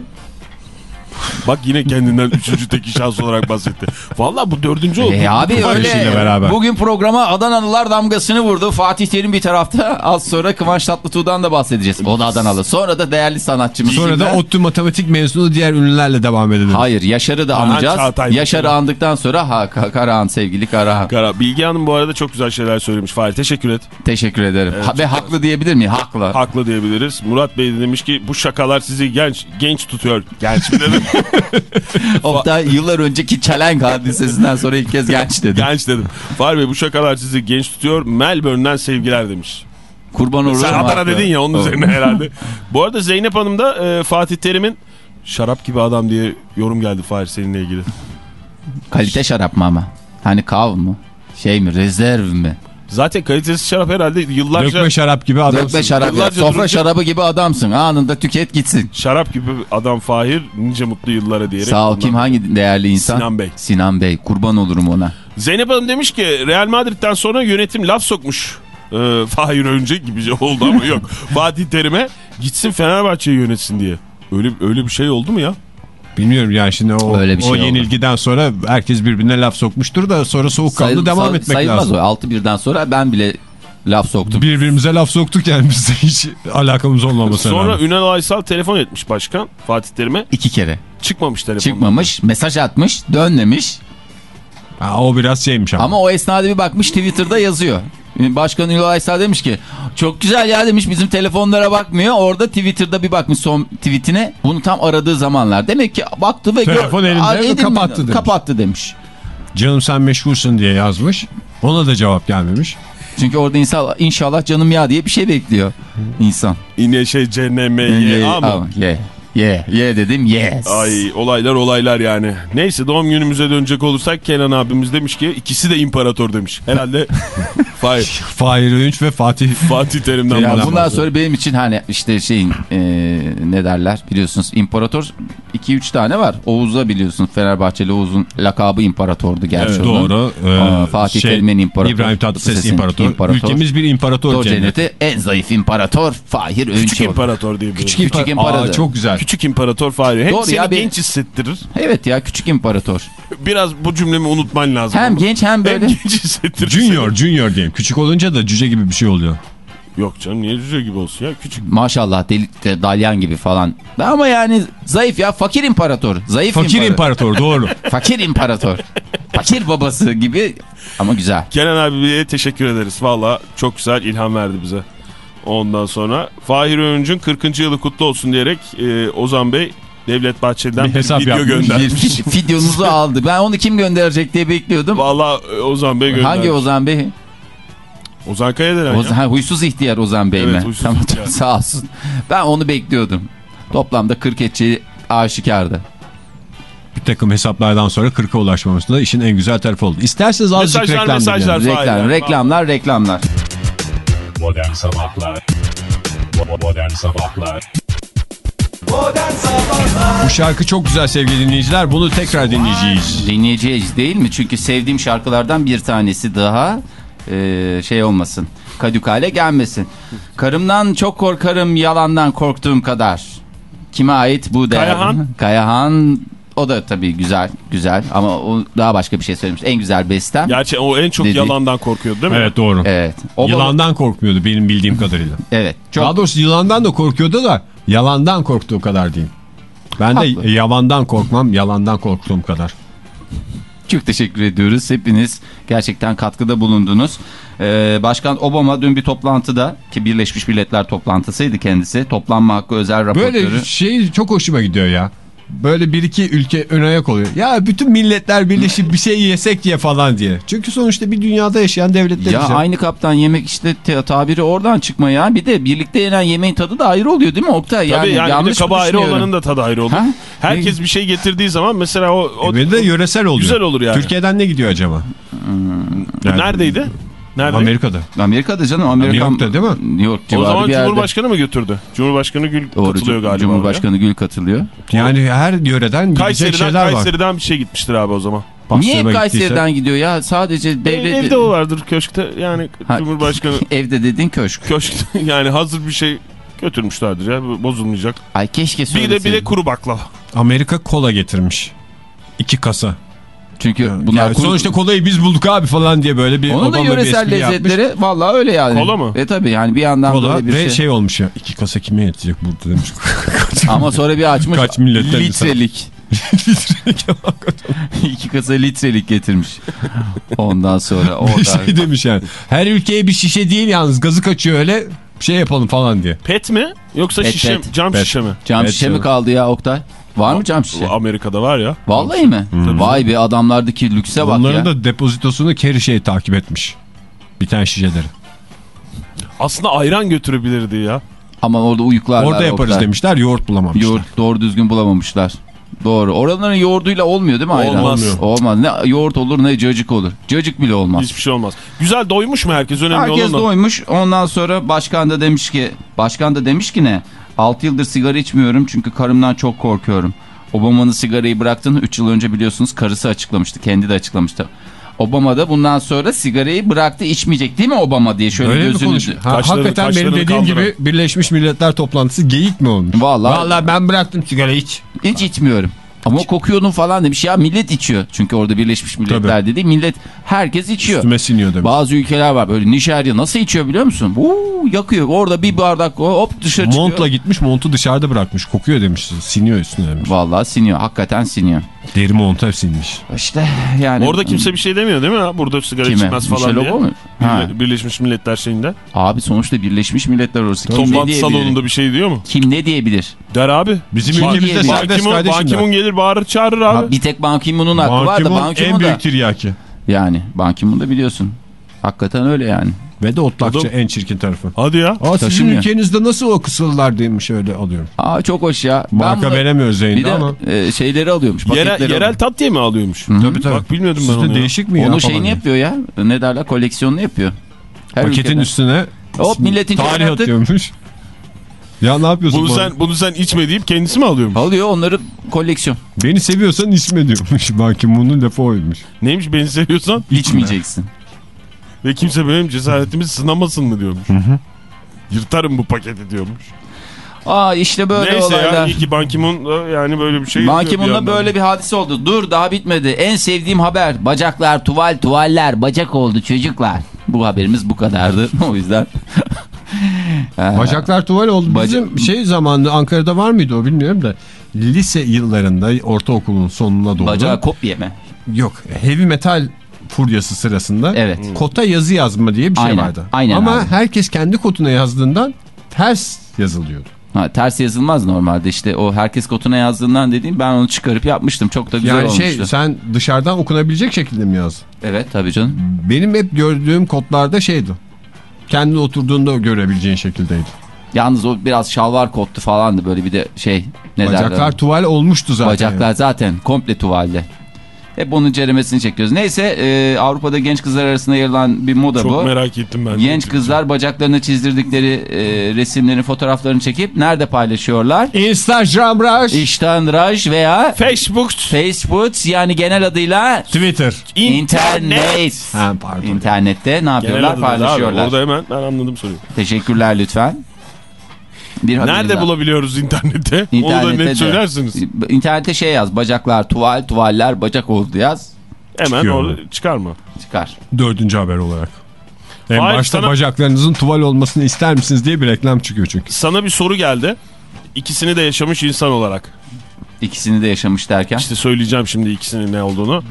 Bak yine kendinden <laughs> üçüncü teki şans olarak bahsetti. Valla bu dördüncü oldu. E abi öyle. beraber. Bugün programa Adanalılar damgasını vurdu. Fatih Terim bir tarafta. Az sonra Kıvanç Tatlıtuğ'dan da bahsedeceğiz. O da Adanalı. Sonra da değerli sanatçımız. Sonra da ODTÜ matematik mezunu diğer ünlülerle devam edelim. Hayır Yaşar'ı da anacağız. Yaşar'ı andıktan sonra ha, Ka- Karahan sevgili Karahan. Kara, Bilge Hanım bu arada çok güzel şeyler söylemiş. Fahir teşekkür et. Teşekkür ederim. Ha- ve haklı diyebilir miyim? Haklı. Haklı diyebiliriz. Murat Bey de demiş ki bu şakalar sizi genç genç tutuyor. Genç mi dedim? <laughs> Oktay yıllar önceki çelenk hadisesinden sonra ilk kez genç dedi. genç dedim. Fahir Bey bu şakalar sizi genç tutuyor. Melbourne'den sevgiler demiş. Kurban olurum. Sen Adana dedin ya onun üzerine herhalde. <laughs> bu arada Zeynep Hanım da e, Fatih Terim'in şarap gibi adam diye yorum geldi Fahir seninle ilgili. Kalite şarap mı ama? Hani kav mı? Şey mi? Rezerv mi? Zaten kalitesiz şarap herhalde yıllarca Dökme şarap gibi adamsın. Dökme şarap. ya. Yıllarca Sofra durunca- şarabı gibi adamsın. Anında tüket gitsin. şarap gibi adam Fahir nice mutlu yıllara diyerek. Sağ ol. Kim hangi değerli insan? Sinan Bey. Sinan Bey. Kurban olurum ona. Zeynep Hanım demiş ki Real Madrid'den sonra yönetim laf sokmuş. Ee, Fahir önce gibi oldu ama yok. <laughs> Fatih Terim'e gitsin Fenerbahçe'yi yönetsin diye. Öyle öyle bir şey oldu mu ya? Bilmiyorum yani şimdi o, Öyle bir şey o oldu. yenilgiden sonra herkes birbirine laf sokmuştur da sonra soğukkanlı Sayıl- devam say- etmek sayılmaz lazım. o. 6-1'den sonra ben bile laf soktum. Birbirimize laf soktuk yani bizde hiç alakamız olmamasına Sonra rağmen. Ünal Aysal telefon etmiş başkan Fatih Terim'e. İki kere. Çıkmamış telefon. Çıkmamış. Mesaj atmış. Dönmemiş. Ha, o biraz şeymiş ama. Ama o esnada bir bakmış Twitter'da yazıyor. Başkan Ünal Aysal demiş ki çok güzel ya demiş bizim telefonlara bakmıyor. Orada Twitter'da bir bakmış son tweetine. Bunu tam aradığı zamanlar. Demek ki baktı ve Telefon elinde kapattı demiş. Kapattı demiş. Canım sen meşgulsün diye yazmış. Ona da cevap gelmemiş. Çünkü orada insan inşallah canım ya diye bir şey bekliyor insan. Yine şey CNMY ama. Ama, Ye. Ye. Dedim yes. Ay olaylar olaylar yani. Neyse doğum günümüze dönecek olursak Kenan abimiz demiş ki ikisi de imparator demiş. Herhalde <laughs> Fahir, Fahir Öğünç ve Fatih Fatih Terim'den Ya bahsediyor. bundan sonra benim için hani işte şeyin e, ne derler biliyorsunuz imparator 2-3 tane var. Oğuz'da biliyorsun Fenerbahçeli Oğuz'un lakabı imparatordu gerçi Evet, onun. Doğru. Aa, Fatih Terim'in imparator. İbrahim Tatlıses imparator. imparator. Ülkemiz bir imparator Tor cenneti. cenneti en zayıf imparator Fahir Küçük Öğünçoğlu. imparator diye Küçük, Küçük, Küçük imparator. Aa, çok güzel. Küçük imparator Fahir. Hem Doğru seni ya, bir- genç hissettirir. Evet ya küçük imparator. Biraz bu cümlemi unutman lazım. Hem ama. genç hem hem böyle. genç hissettirir. Junior, junior diyeyim. Küçük olunca da cüce gibi bir şey oluyor. Yok canım niye cüce gibi olsun ya küçük. Maşallah delik de dalyan gibi falan. Ama yani zayıf ya fakir imparator. Zayıf Fakir imparator doğru. <laughs> Fakir imparator. Fakir babası gibi ama güzel. Kenan abiye teşekkür ederiz. Valla çok güzel ilham verdi bize. Ondan sonra Fahir Öğüncü'nün 40. yılı kutlu olsun diyerek e, Ozan Bey Devlet Bahçeli'den Bir bir, hesap video yapmış. Bir göndermiş. videonuzu aldı. Ben onu kim gönderecek diye bekliyordum. Valla e, Ozan Bey göndermiş. Hangi Ozan Bey? Ozan Kaya denen Ozan, ya. ha, huysuz ihtiyar Ozan Bey Evet, mi? Tamam, ihtiyar. <laughs> sağ olsun. Ben onu bekliyordum. Toplamda 40 etçi aşikardı. bir takım hesaplardan sonra 40'a ulaşmaması da işin en güzel tarafı oldu. İsterseniz azıcık Mesajlar, reklam mesajlar. Reklam, reklamlar, reklamlar. Modern Sabahlar Bo- Modern Sabahlar Bu şarkı çok güzel sevgili dinleyiciler. Bunu tekrar dinleyeceğiz. Dinleyeceğiz değil mi? Çünkü sevdiğim şarkılardan bir tanesi daha e, şey olmasın. Kadük hale gelmesin. Karımdan çok korkarım yalandan korktuğum kadar. Kime ait bu değer? Kayahan. Kayahan o da tabii güzel güzel ama o daha başka bir şey söylemiş. En güzel bestem. Gerçi o en çok Dedi. yalandan korkuyordu değil mi? Evet doğru. Evet. O Yılandan korkmuyordu benim bildiğim kadarıyla. Evet. Çok Daha doğrusu yılandan da korkuyordu da yalandan korktuğu kadar diyeyim. Ben de Haklı. yavandan korkmam, yalandan korktuğum kadar. Çok teşekkür ediyoruz. Hepiniz gerçekten katkıda bulundunuz. Ee, Başkan Obama dün bir toplantıda ki Birleşmiş Milletler toplantısıydı kendisi. Toplanma hakkı özel raportörü. Böyle şey çok hoşuma gidiyor ya. Böyle bir iki ülke ön ayak oluyor. Ya bütün milletler birleşip bir şey yesek diye falan diye. Çünkü sonuçta bir dünyada yaşayan devletleriz Ya ya. aynı kaptan yemek işte te- tabiri oradan çıkma ya. Bir de birlikte yenen yemeğin tadı da ayrı oluyor değil mi Oktay? Tabii yani, bir de yanlış mı kaba ayrı olanın da tadı ayrı olur. Ha? Herkes bir şey getirdiği zaman mesela o... o Ve de yöresel oluyor. Güzel olur yani. Türkiye'den ne gidiyor acaba? Yani Neredeydi? Nerede? Amerika'da. Amerika'da canım. Amerika, New York'ta değil mi? New York O zaman bir yerde. Cumhurbaşkanı mı götürdü? Cumhurbaşkanı Gül Doğru, katılıyor galiba. Cumhurbaşkanı Gül katılıyor. Yani her yöreden gidecek Kayseri'den, şeyler var. Kayseri'den bir şey gitmiştir abi o zaman. Niye hep Kayseri'den gittiyse- gidiyor ya? Sadece devlet... Evde o vardır köşkte yani Ha, Cumhurbaşkanı <laughs> Evde dediğin köşk. köşk <laughs> yani hazır bir şey götürmüşlerdir ya bozulmayacak. Ay keşke Bir de söyleseydin. bir de kuru baklava. Amerika kola getirmiş. İki kasa. Çünkü bunlar Yani kuru- sonuçta kolayı biz bulduk abi falan diye böyle bir Onun da yöresel espri yapmış. lezzetleri vallahi öyle yani. Kola mı? E tabi yani bir yandan Kola böyle bir ve şey. şey... olmuş ya. iki kasa kime yetecek burada demiş. <laughs> Ama sonra bir açmış. Kaç milletten Litrelik. <laughs> İki kasa litrelik getirmiş. Ondan sonra orada. şey demiş yani. Her ülkeye bir şişe değil yalnız gazı kaçıyor öyle şey yapalım falan diye. Pet mi yoksa Pet, şişe pet. cam Pet. şişe mi? Cam Evet, şişe mi kaldı ya Oktay? Var mı cam şişe? Amerika'da var ya. Vallahi mi? Vay be adamlardaki lükse bak Onların ya. da depozitosunu Kerry şey takip etmiş. Bir tane şişeleri. Aslında ayran götürebilirdi ya. Ama orada uyuklarlar. Orada yaparız Oktay. demişler yoğurt bulamamışlar. Yoğurt doğru düzgün bulamamışlar. Doğru. Oraların yoğurduyla olmuyor değil mi ayran? Olmaz. Olmuyor. Olmaz. Ne yoğurt olur ne cacık olur. Cacık bile olmaz. Hiçbir şey olmaz. Güzel doymuş mu herkes? Önemli Herkes olan o. doymuş. Ondan sonra başkan da demiş ki başkan da demiş ki ne? 6 yıldır sigara içmiyorum çünkü karımdan çok korkuyorum. Obama'nın sigarayı bıraktığını 3 yıl önce biliyorsunuz karısı açıklamıştı. Kendi de açıklamıştı. Obama da bundan sonra sigarayı bıraktı içmeyecek değil mi Obama diye şöyle Öyle gözünü... konuşuyor? Ha, hakikaten benim kaşlarını dediğim kaldıran. gibi Birleşmiş Milletler toplantısı geyik mi olmuş? Vallahi- Vallahi ben bıraktım sigara hiç. Hiç içmiyorum. Ama kokuyordum falan demiş ya millet içiyor. Çünkü orada Birleşmiş Milletler dedi millet herkes içiyor. Üstüme siniyor demiş. Bazı ülkeler var böyle Nijerya nasıl içiyor biliyor musun? Uuu yakıyor orada bir bardak hop dışarı çıkıyor. Montla gitmiş montu dışarıda bırakmış. Kokuyor demiş. Siniyor üstüne demiş. Vallahi siniyor hakikaten siniyor. Deri montu hep sinmiş. İşte yani. Orada kimse bir şey demiyor değil mi? ha? Burada sigara Kime? içmez falan Michelle diye. Mı? Ha. Birle- Birleşmiş Milletler şeyinde. Abi sonuçta Birleşmiş Milletler orası. Kim ne Toplantı diyebilir? salonunda bir şey diyor mu? Kim ne diyebilir? Der abi. Bizim ülkemizde serbest Ban kardeşim. Ki-moon gelir bağırır çağırır abi. Ha, bir tek Ban Ki-moon'un hakkı var da Ban en Ki-moon da. büyük tiryaki. Yani Ban Ki-moon da biliyorsun. Hakikaten öyle yani. Ve de otlakçı da- en çirkin tarafı. Hadi ya. Aa, sizin Taşımıyor. ülkenizde nasıl o kısırlar demiş öyle alıyorum. Aa çok hoş ya. Ben Marka bunu- veremiyoruz Bir yayında de ama. e, şeyleri alıyormuş. Yerel, yerel alıyor. tat diye mi alıyormuş? Tabii tabii. Bak bilmiyordum ben Sizde onu ya. değişik mi ya? Onun falan şeyini diye. yapıyor ya. Ne derler koleksiyonunu yapıyor. Her Paketin ülkeden. üstüne Hop milletin tarih atıyormuş. Ya ne yapıyorsun? Bunu bu sen, bunu sen içme deyip kendisi mi alıyormuş? Alıyor onları koleksiyon. Beni seviyorsan içme diyormuş. Ban Ki-moon'un lafı oymuş. Neymiş beni seviyorsan İçmeyeceksin. Ve kimse benim cesaretimi sınamasın mı diyormuş. Yırtarım bu paketi diyormuş. Aa işte böyle Neyse ya olaylar. iyi ki Ban Ki-moon da yani böyle bir şey Ban Ki-moon'da böyle bir hadise oldu. Dur daha bitmedi. En sevdiğim haber. Bacaklar, tuval, tuvaller, bacak oldu çocuklar. Bu haberimiz bu kadardı. <laughs> o yüzden. <laughs> Bacaklar tuval oldu. Bizim Baca- şey zamanında Ankara'da var mıydı o bilmiyorum da. Lise yıllarında ortaokulun sonuna doğru. Bacağı kop yeme. Yok heavy metal furyası sırasında Evet. kota yazı yazma diye bir şey Aynen, vardı. aynen Ama abi. herkes kendi kotuna yazdığından ters yazılıyordu. Ha, ters yazılmaz normalde işte o herkes kotuna yazdığından dediğim ben onu çıkarıp yapmıştım. Çok da güzel yani olmuştu. şey sen dışarıdan okunabilecek şekilde mi yazdın? Evet tabii canım. Benim hep gördüğüm kodlarda şeydi. Kendi oturduğunda görebileceğin şekildeydi. Yalnız o biraz şalvar kottu falandı böyle bir de şey ne Bacaklar derler? tuval olmuştu zaten. Bacaklar zaten komple tuvalde. Hep onun ceremesini çekiyoruz. Neyse e, Avrupa'da genç kızlar arasında yayılan bir moda Çok bu. merak ettim ben. Genç kızlar bacaklarına çizdirdikleri e, resimlerin fotoğraflarını çekip nerede paylaşıyorlar? Instagram rush. İştanraj veya Facebook, Facebook yani genel adıyla Twitter. internet. Ha pardon. İnternette ne yapıyorlar? da abi. Paylaşıyorlar. Orada hemen ben anladım soruyu. Teşekkürler lütfen. Bir Nerede daha. bulabiliyoruz internette? Onu da İnternette net de. söylersiniz. İnternette şey yaz. Bacaklar tuval, tuvaller bacak oldu yaz. Hemen Çıkıyor orada çıkarma. Çıkar. Dördüncü haber olarak. En Hayır, başta sana- bacaklarınızın tuval olmasını ister misiniz diye bir reklam çıkıyor çünkü. Sana bir soru geldi. İkisini de yaşamış insan olarak. İkisini de yaşamış derken. İşte söyleyeceğim şimdi ikisinin ne olduğunu.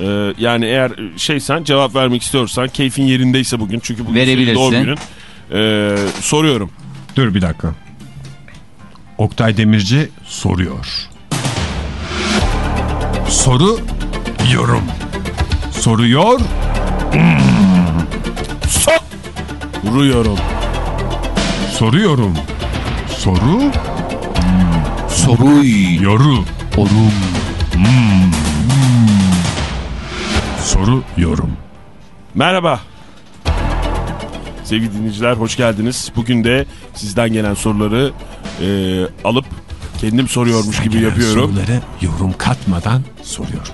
Ee, yani eğer şeysen cevap vermek istiyorsan keyfin yerindeyse bugün çünkü bugün doğum günün. Ee, soruyorum. Dur bir dakika. Oktay Demirci soruyor. Soru yorum. Soruyor. Sok! Vuruyorum. Soruyorum. Soru Soruy. yoru. Orum. Soru yorum. Merhaba. Sevgili dinleyiciler hoş geldiniz. Bugün de sizden gelen soruları e, alıp kendim soruyormuş gibi yapıyorum. Soruları yorum katmadan soruyorum.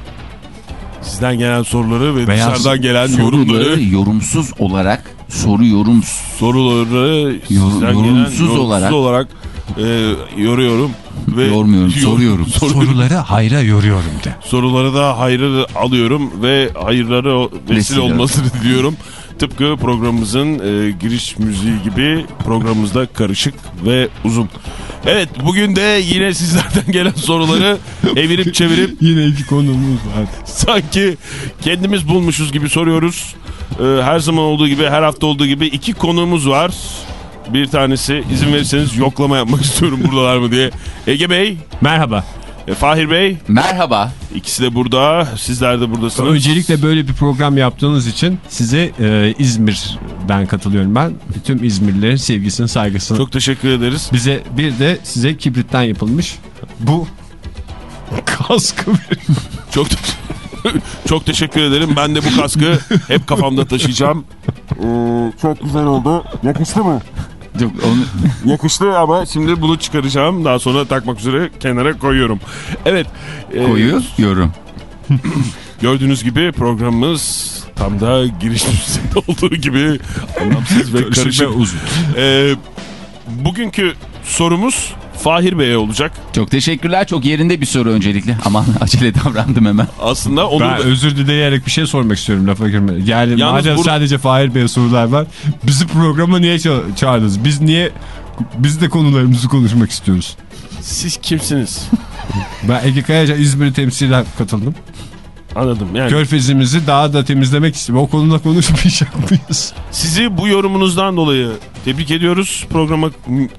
Sizden gelen soruları ve Veya dışarıdan gelen yorumları yorumsuz olarak soru yorum soruları Yor- sizden yorumsuz gelen, olarak- olarak e, yoruyorum ve Yormuyorum, soruyorum. <laughs> soruyorum. Soruları hayra yoruyorum de. Soruları da hayrı alıyorum ve hayırları vesile Vesile olmasını diliyorum. Tıpkı programımızın e, giriş müziği gibi programımızda karışık ve uzun. Evet bugün de yine sizlerden <laughs> gelen soruları evirip çevirip <laughs> Yine iki konumuz var. sanki kendimiz bulmuşuz gibi soruyoruz. E, her zaman olduğu gibi her hafta olduğu gibi iki konuğumuz var. Bir tanesi izin verirseniz yoklama yapmak <laughs> istiyorum buradalar mı diye. Ege Bey, Merhaba. E, Fahir Bey Merhaba. ikisi de burada. Sizler de buradasınız. Öncelikle böyle bir program yaptığınız için size e, İzmir'den katılıyorum ben. Tüm İzmirlilerin sevgisini, saygısını. Çok teşekkür ederiz. Bize bir de size kibritten yapılmış bu kaskı verin. Çok <laughs> çok teşekkür ederim. Ben de bu kaskı hep kafamda taşıyacağım. Ee, çok güzel oldu. Yakıştı mı? <laughs> Yakıştı ama şimdi bunu çıkaracağım. Daha sonra takmak üzere kenara koyuyorum. Evet. e, Koyuyorum. <laughs> Gördüğünüz gibi programımız tam da giriş düzeyinde <laughs> olduğu gibi anlamsız ve karışık. uzun. Ee, bugünkü sorumuz Fahir Bey'e olacak. Çok teşekkürler. Çok yerinde bir soru öncelikle. Aman <laughs> acele davrandım hemen. Aslında onu Ben özür dileyerek bir şey sormak istiyorum lafa girme. Yani Yalnız madem bur- sadece Fahir Bey'e sorular var. Bizi programa niye ça- çağırdınız? Biz niye biz de konularımızı konuşmak istiyoruz. siz kimsiniz? <laughs> Ben Ege Kayacan İzmir'i temsilen katıldım. Anladım. Yani Körfezimizi daha da temizlemek istiyorum. O konuda konuşmayacak mıyız? sizi bu yorumundan dolayı tebrik ediyoruz. Programa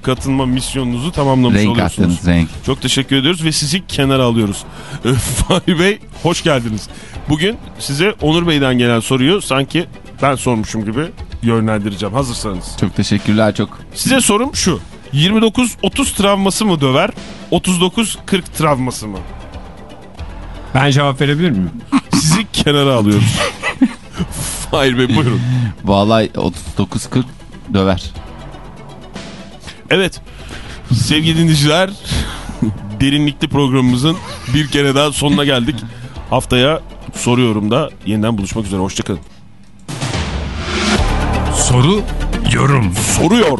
katılma misyonunuzu tamamlamış Renk oluyorsunuz. attınız renk. Çok teşekkür ediyoruz ve sizi kenara alıyoruz. Ee, <laughs> Fahri Bey hoş geldiniz. Bugün size Onur Bey'den gelen soruyu sanki ben sormuşum gibi yönlendireceğim. Hazırsanız. Çok teşekkürler çok. Size sorum şu. 29-30 travması mı döver? 39-40 travması mı? Ben cevap verebilir miyim? Sizi kenara alıyoruz. <laughs> Fahir Bey buyurun. Vallahi 39-40 döver. Evet. Sevgili dinleyiciler derinlikli programımızın bir kere daha sonuna geldik. Haftaya soruyorum da yeniden buluşmak üzere. Hoşçakalın. Soru, yorum. Soruyor.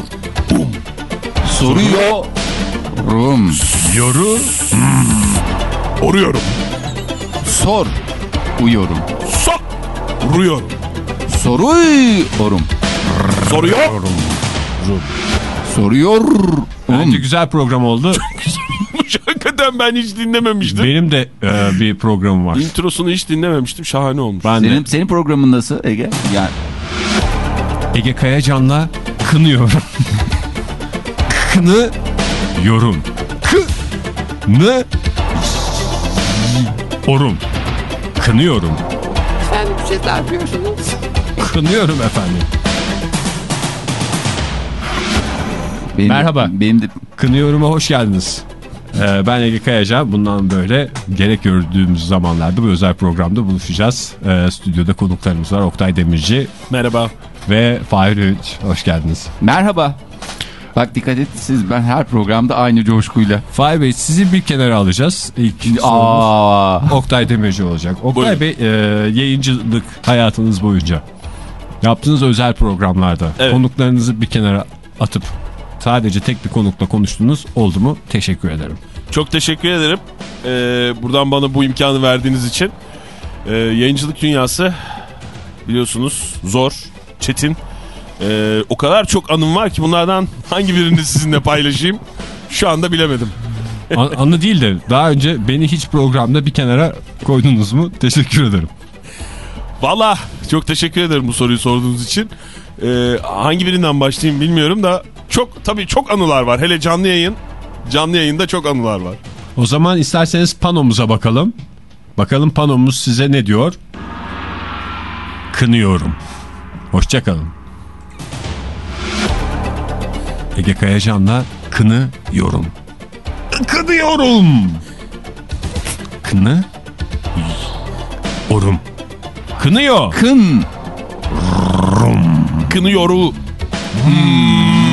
Soruyor. Rum. Yoru, Oruyorum. Sor. Uyuyorum. Soruyorum. Soruyorum. Soruyor. Soruyor. Bence güzel program oldu. Hakikaten ben hiç dinlememiştim. Benim de e, bir programım var. Introsunu hiç dinlememiştim. Şahane olmuş. Ben de Senin, senin programın nasıl Ege? Yani Ege Kayacan'la kınıyorum. Kını yorum. Kını orum. Kınıyorum. Efendim bir şey yapıyorsunuz. Kınıyorum efendim. Benim, Merhaba. Benim de Kınıyorum'a hoş geldiniz. Ee, ben Ege Kayacan. Bundan böyle gerek gördüğümüz zamanlarda bu özel programda buluşacağız. Ee, stüdyoda konuklarımız var. Oktay Demirci Merhaba. ve Fahir Öğünç. Hoş geldiniz. merhaba. Bak dikkat et siz ben her programda aynı coşkuyla. Fahir Bey sizi bir kenara alacağız. İlk Aa. Oktay Demirci olacak. Oktay Buyurun. Bey e, yayıncılık hayatınız boyunca yaptığınız özel programlarda Evet. konuklarınızı bir kenara atıp sadece tek bir konukla konuştunuz oldu mu? Teşekkür ederim. Çok teşekkür ederim. Ee, buradan bana bu imkanı verdiğiniz için. Ee, yayıncılık dünyası biliyorsunuz zor, çetin. Ee, o kadar çok anım var ki bunlardan hangi birini sizinle paylaşayım şu anda bilemedim. An- anı değil de daha önce beni hiç programda bir kenara koydunuz mu? Teşekkür ederim. Valla çok teşekkür ederim bu soruyu sorduğunuz için. Ee, hangi birinden başlayayım bilmiyorum da çok tabii çok anılar var. Hele canlı yayın. Canlı yayında çok anılar var. O zaman isterseniz panomuza bakalım. Bakalım panomuz size ne diyor? Kınıyorum. Hoşçakalın. Ege Kayacan'la kını yorum. Kınıyorum. Kını orum. Kınıyor. Kın. Kınıyoru. Kınıyorum.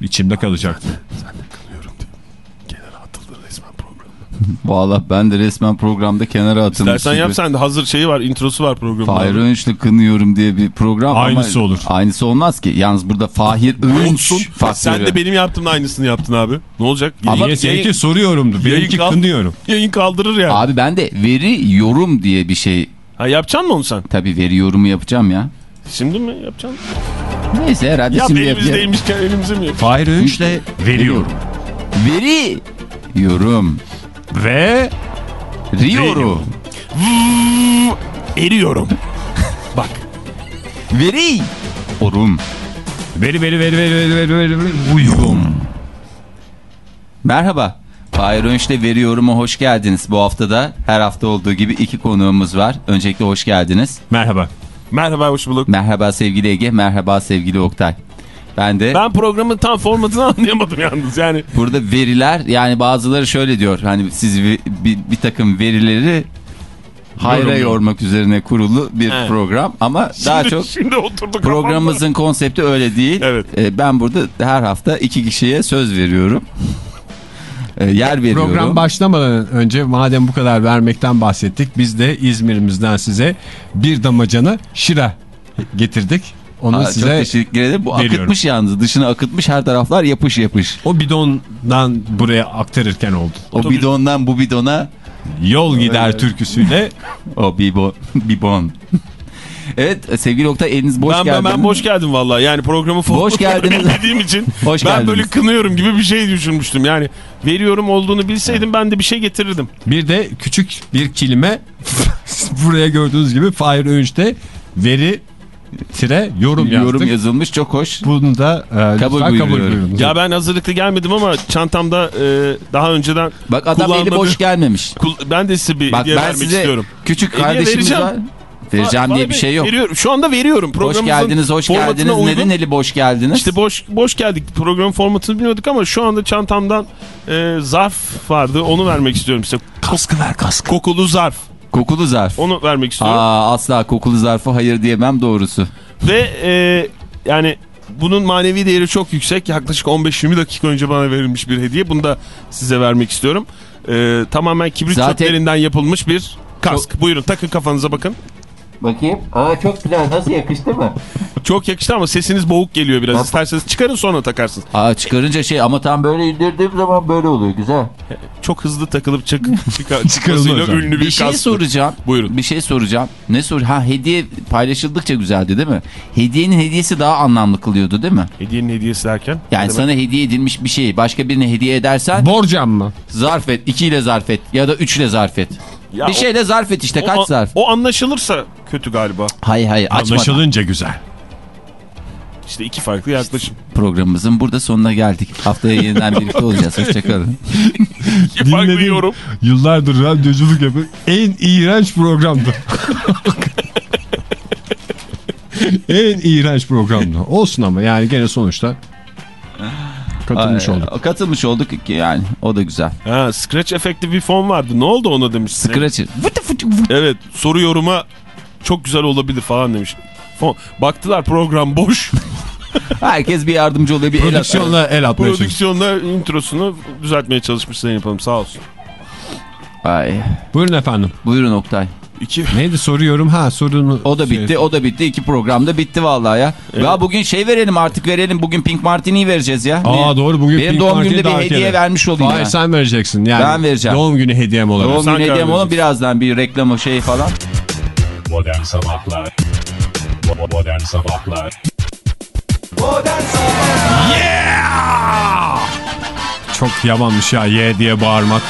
İçimde kalacaktı. Kenara atıldı resmen program. <laughs> Valla ben de resmen programda kenara atılmış. İstersen gibi. yap sen de hazır şeyi var introsu var programın. Fahir Öğünç'le kınıyorum diye bir program Aynısı ama olur. Aynısı olmaz ki. Yalnız burada Fahir faktörü. Sen de benim yaptığımın aynısını yaptın abi. Ne olacak? Ama Niye seninki soruyorumdu. Benimki kınıyorum. yayın kaldırır yani. Abi ben de veri yorum diye bir şey Ha, yapacaksın mı onu sen? tabii veri yorumu yapacağım ya. Şimdi mi yapacaksın? Neyse herhalde Yap şimdi elimizdeymiş elimizi mi? Fahir Öğünç'le veriyorum. Veri. Ve. Riyoru. Eriyorum. Bak. Veri. Orum. Veri veri veri veri veri veri veri. Uyum. Merhaba. Fahir Önç'le Veriyorum'a hoş geldiniz. Bu haftada her hafta olduğu gibi iki konuğumuz var. Öncelikle hoş geldiniz. Merhaba. Merhaba hoş bulduk. Merhaba sevgili Ege, merhaba sevgili Oktay. Ben de Ben programın tam formatını <laughs> anlayamadım yalnız yani. burada veriler yani bazıları şöyle diyor. Hani siz vi- bir, bir takım verileri hayra Yorumluyor. yormak üzerine kurulu bir Evet. program ama daha Şimdi- çok Şimdi oturduk programımızın konsepti öyle değil. Evet. Ee, ben burada her hafta iki kişiye söz veriyorum. Ee, yer veriyorum. Program başlamadan önce madem bu kadar vermekten bahsettik biz de İzmir'imizden size bir damacana şıra getirdik. Onu Aa, çok size teşekkür ederim. Bu veriyorum. akıtmış yalnız. Dışına akıtmış her taraflar yapış yapış. o bidondan buraya aktarırken oldu. O bidondan bu bidona Yol gider türküsüyle o bibon. bibon. Evet sevgili Oktay eliniz boş ben, geldi. ben, ben boş geldim vallahi. Yani programı Boş geldiniz. <laughs> bildiğim için <laughs> Hoş ben geldiniz. böyle kınıyorum gibi bir şey düşünmüştüm. Yani veriyorum olduğunu bilseydim ben de bir şey getirirdim. bir de küçük bir kelime <laughs> buraya gördüğünüz gibi Fahir Öğünç'te veri tire yorum yazdık. Yorum yazılmış çok hoş. Bunu da e, Kabul buyuruyorum. Ya ben hazırlıklı gelmedim ama çantamda e, daha önceden Bak adam eli boş gelmemiş. Kul- ben de size bir Bak hediye ben vermek size istiyorum. küçük Hediye kardeşimiz vereceğim. var. Vereceğim diye bir şey yok. Veriyorum. Şu anda veriyorum. Hoş geldiniz, hoş geldiniz. uygun. Neden eli boş geldiniz? İşte boş boş geldik. Program formatını bilmiyorduk ama şu anda çantamdan e, zarf vardı. Onu vermek istiyorum size. Kaskı ver kaskı. Kokulu zarf. Kokulu zarf. Onu vermek istiyorum. Aa, asla kokulu zarfı hayır diyemem doğrusu. Ve e, yani bunun manevi değeri çok yüksek. Yaklaşık 15-20 dakika önce bana verilmiş bir hediye. Bunu da size vermek istiyorum. E, tamamen kibrit Zaten- çöplerinden yapılmış bir kask. Buyurun takın kafanıza bakın. Bakayım. Aa çok güzel. Nasıl yakıştı mı? Çok yakıştı ama sesiniz boğuk geliyor biraz. İsterseniz çıkarın sonra takarsınız. Aa çıkarınca şey ama tam böyle indirdiğim zaman böyle oluyor. Güzel. Çok hızlı takılıp çık <laughs> çıkmasıyla hocam. ünlü bir, Bir şey soracağım. Buyurun. Bir şey soracağım. Ne sor? Ha hediye paylaşıldıkça güzeldi değil mi? Hediyenin hediyesi daha anlamlı kılıyordu değil mi? Hediyenin hediyesi derken? Yani sana hediye edilmiş bir şeyi başka birine hediye edersen Borcam mı? zarf et. ikiyle zarf et ya da üçle zarf et. Ya bir o- şeyle zarf et işte kaç o, zarf? O anlaşılırsa kötü galiba. Hayır hayır açmadan. Anlaşılınca güzel. İşte iki farklı yaklaşım. <laughs> Programımızın burada sonuna geldik. Haftaya yeniden birlikte olacağız. Hoşçakalın. <laughs> Yorum. Yıllardır radyoculuk yapıyor. En iğrenç programdı. <laughs> en iğrenç programdı. Olsun ama yani gene sonuçta katılmış olduk. Katılmış olduk yani o da güzel. Ha, scratch efekti bir fon vardı. Ne oldu ona demişsin. Scratch. Evet soru yoruma çok güzel olabilir falan demiş. Fon. Baktılar program boş. <laughs> Herkes bir yardımcı oluyor bir el atıyor. Prodüksiyonla el atmaya çalışıyor. Prodüksiyonda introsunu düzeltmeye çalışmış Yapalım sağ olsun. Ay. Buyurun efendim. Buyurun Oktay. İki. Neydi soruyorum ha sorunu. O da bitti, o da bitti. İki programda bitti vallahi ya. Ya bugün şey verelim artık verelim. Bugün Pink Martini'yi vereceğiz ya. Aa Niye? doğru bugün Benim Pink doğum günümde bir hediye vermiş olayım Hayır ya. sen vereceksin. Yani Ben vereceğim. Doğum günü hediyem olarak. Doğum günü hediyem olan birazdan bir reklam şey falan. Modern Sabahlar Bo- Modern Sabahlar Çok yamanmış ya ye diye bağırmak.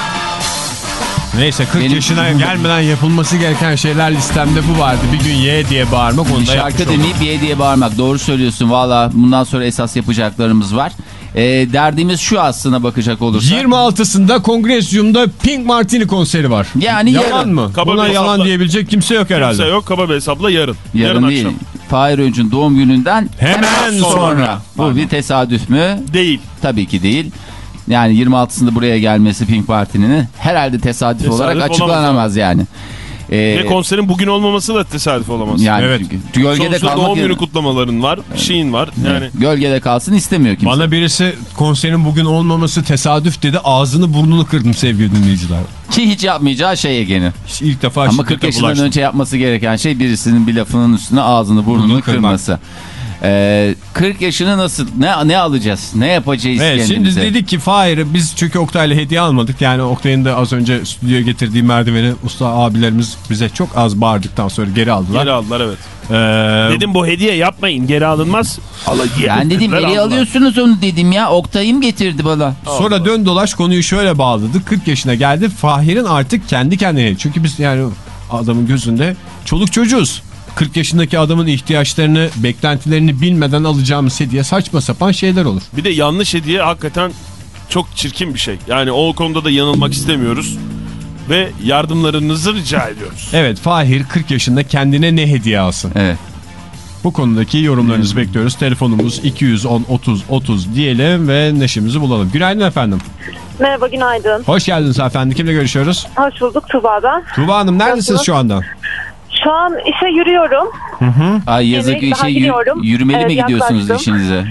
Neyse 40 Benim- yaşına gelmeden yapılması gereken şeyler listemde bu vardı. Bir gün ye diye bağırmak onu da şarkı oldum. dinleyip bir hediye bağırmak. Doğru söylüyorsun valla. Bundan sonra esas yapacaklarımız var. Ee, derdimiz şu aslına bakacak olursak. 26'sında Kongresyum'da Pink Martini konseri var. Yani yalan yarın. mı? Kaba Buna yalan hesapla- diyebilecek kimse yok herhalde. Kimse yok kaba bir hesapla yarın. Yarın, değil. akşam. Fahir Öncü'nün doğum gününden Hemen sonra. Bu bir tesadüf mü? Değil. Tabii ki değil. Yani 26'sında buraya gelmesi Pink Parti'nin herhalde tesadüf, Tesadüf olarak olamaz açıklanamaz yani. Ee, Ve konserin bugün olmaması da tesadüf olamaz. yani Evet. çünkü gölgede Sonuçta kalmak doğum günü kutlamaların var. Şeyin var. Yani gölgede kalsın istemiyor kimse. Bana birisi konserin bugün olmaması tesadüf dedi. Ağzını burnunu kırdım sevgili dinleyiciler. Ki hiç yapmayacağı şey Ege'nin. İlk defa Ama şiddete 40 yaşından bulaştım. önce yapması gereken şey birisinin bir lafının üstüne ağzını burnunu Burnunu kırmak. Ee, 40 yaşını nasıl ne ne alacağız? Ne yapacağız Evet, şimdi kendimize? dedik ki Fahir'i biz çünkü Oktay'la hediye almadık. Yani Oktay'ın da az önce stüdyoya getirdiği merdiveni usta abilerimiz bize çok az bağırdıktan sonra geri aldılar. geri aldılar evet. Ee, Dedim bu hediye yapmayın geri alınmaz. Ben dedim nereye alıyorsunuz onu dedim ya. Oktay'ım getirdi bana. Sonra dön dolaş konuyu şöyle bağladık. 40 yaşına geldi. Fahir'in artık kendi kendine. Çünkü biz yani adamın gözünde çoluk çocuğuz. 40 yaşındaki adamın ihtiyaçlarını, beklentilerini bilmeden alacağımız hediye saçma sapan şeyler olur. Bir de yanlış hediye hakikaten çok çirkin bir şey. Yani o konuda da yanılmak istemiyoruz. Ve yardımlarınızı rica ediyoruz. Evet Fahir 40 yaşında kendine ne hediye alsın? Evet. Bu konudaki yorumlarınızı bekliyoruz. Telefonumuz 210 30 30 diyelim ve neşemizi bulalım. Günaydın efendim. Merhaba günaydın. Hoş geldiniz efendim. Kimle görüşüyoruz? Hoş bulduk Tuba ben. Tuğba Hanım neredesiniz şu anda? Şu an işe yürüyorum. Ay yazık Evet, daha şey yürü- gidiyorum. yürümeli Evet, mi gidiyorsunuz yaklaştım. işinize?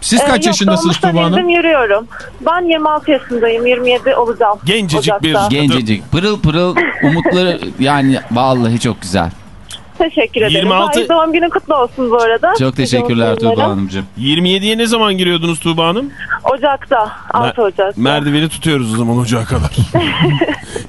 Siz Ee, kaç yok, yaşındasınız Tuğba Hanım? yürüyorum. Ben 26 yaşındayım. 27 olacağım. Gencecik bir- Ocak'ta. Gencecik pırıl pırıl <laughs> umutları yani vallahi çok güzel. Teşekkür ederim. 26 Hayır, doğum günün kutlu olsun bu arada. Çok teşekkürler Tuğba. Hanımcığım. 27'ye ne zaman giriyordunuz Tuğba Hanım? Ocak'ta. 6 Ocak. Merdiveni tutuyoruz o zaman ocağa kadar.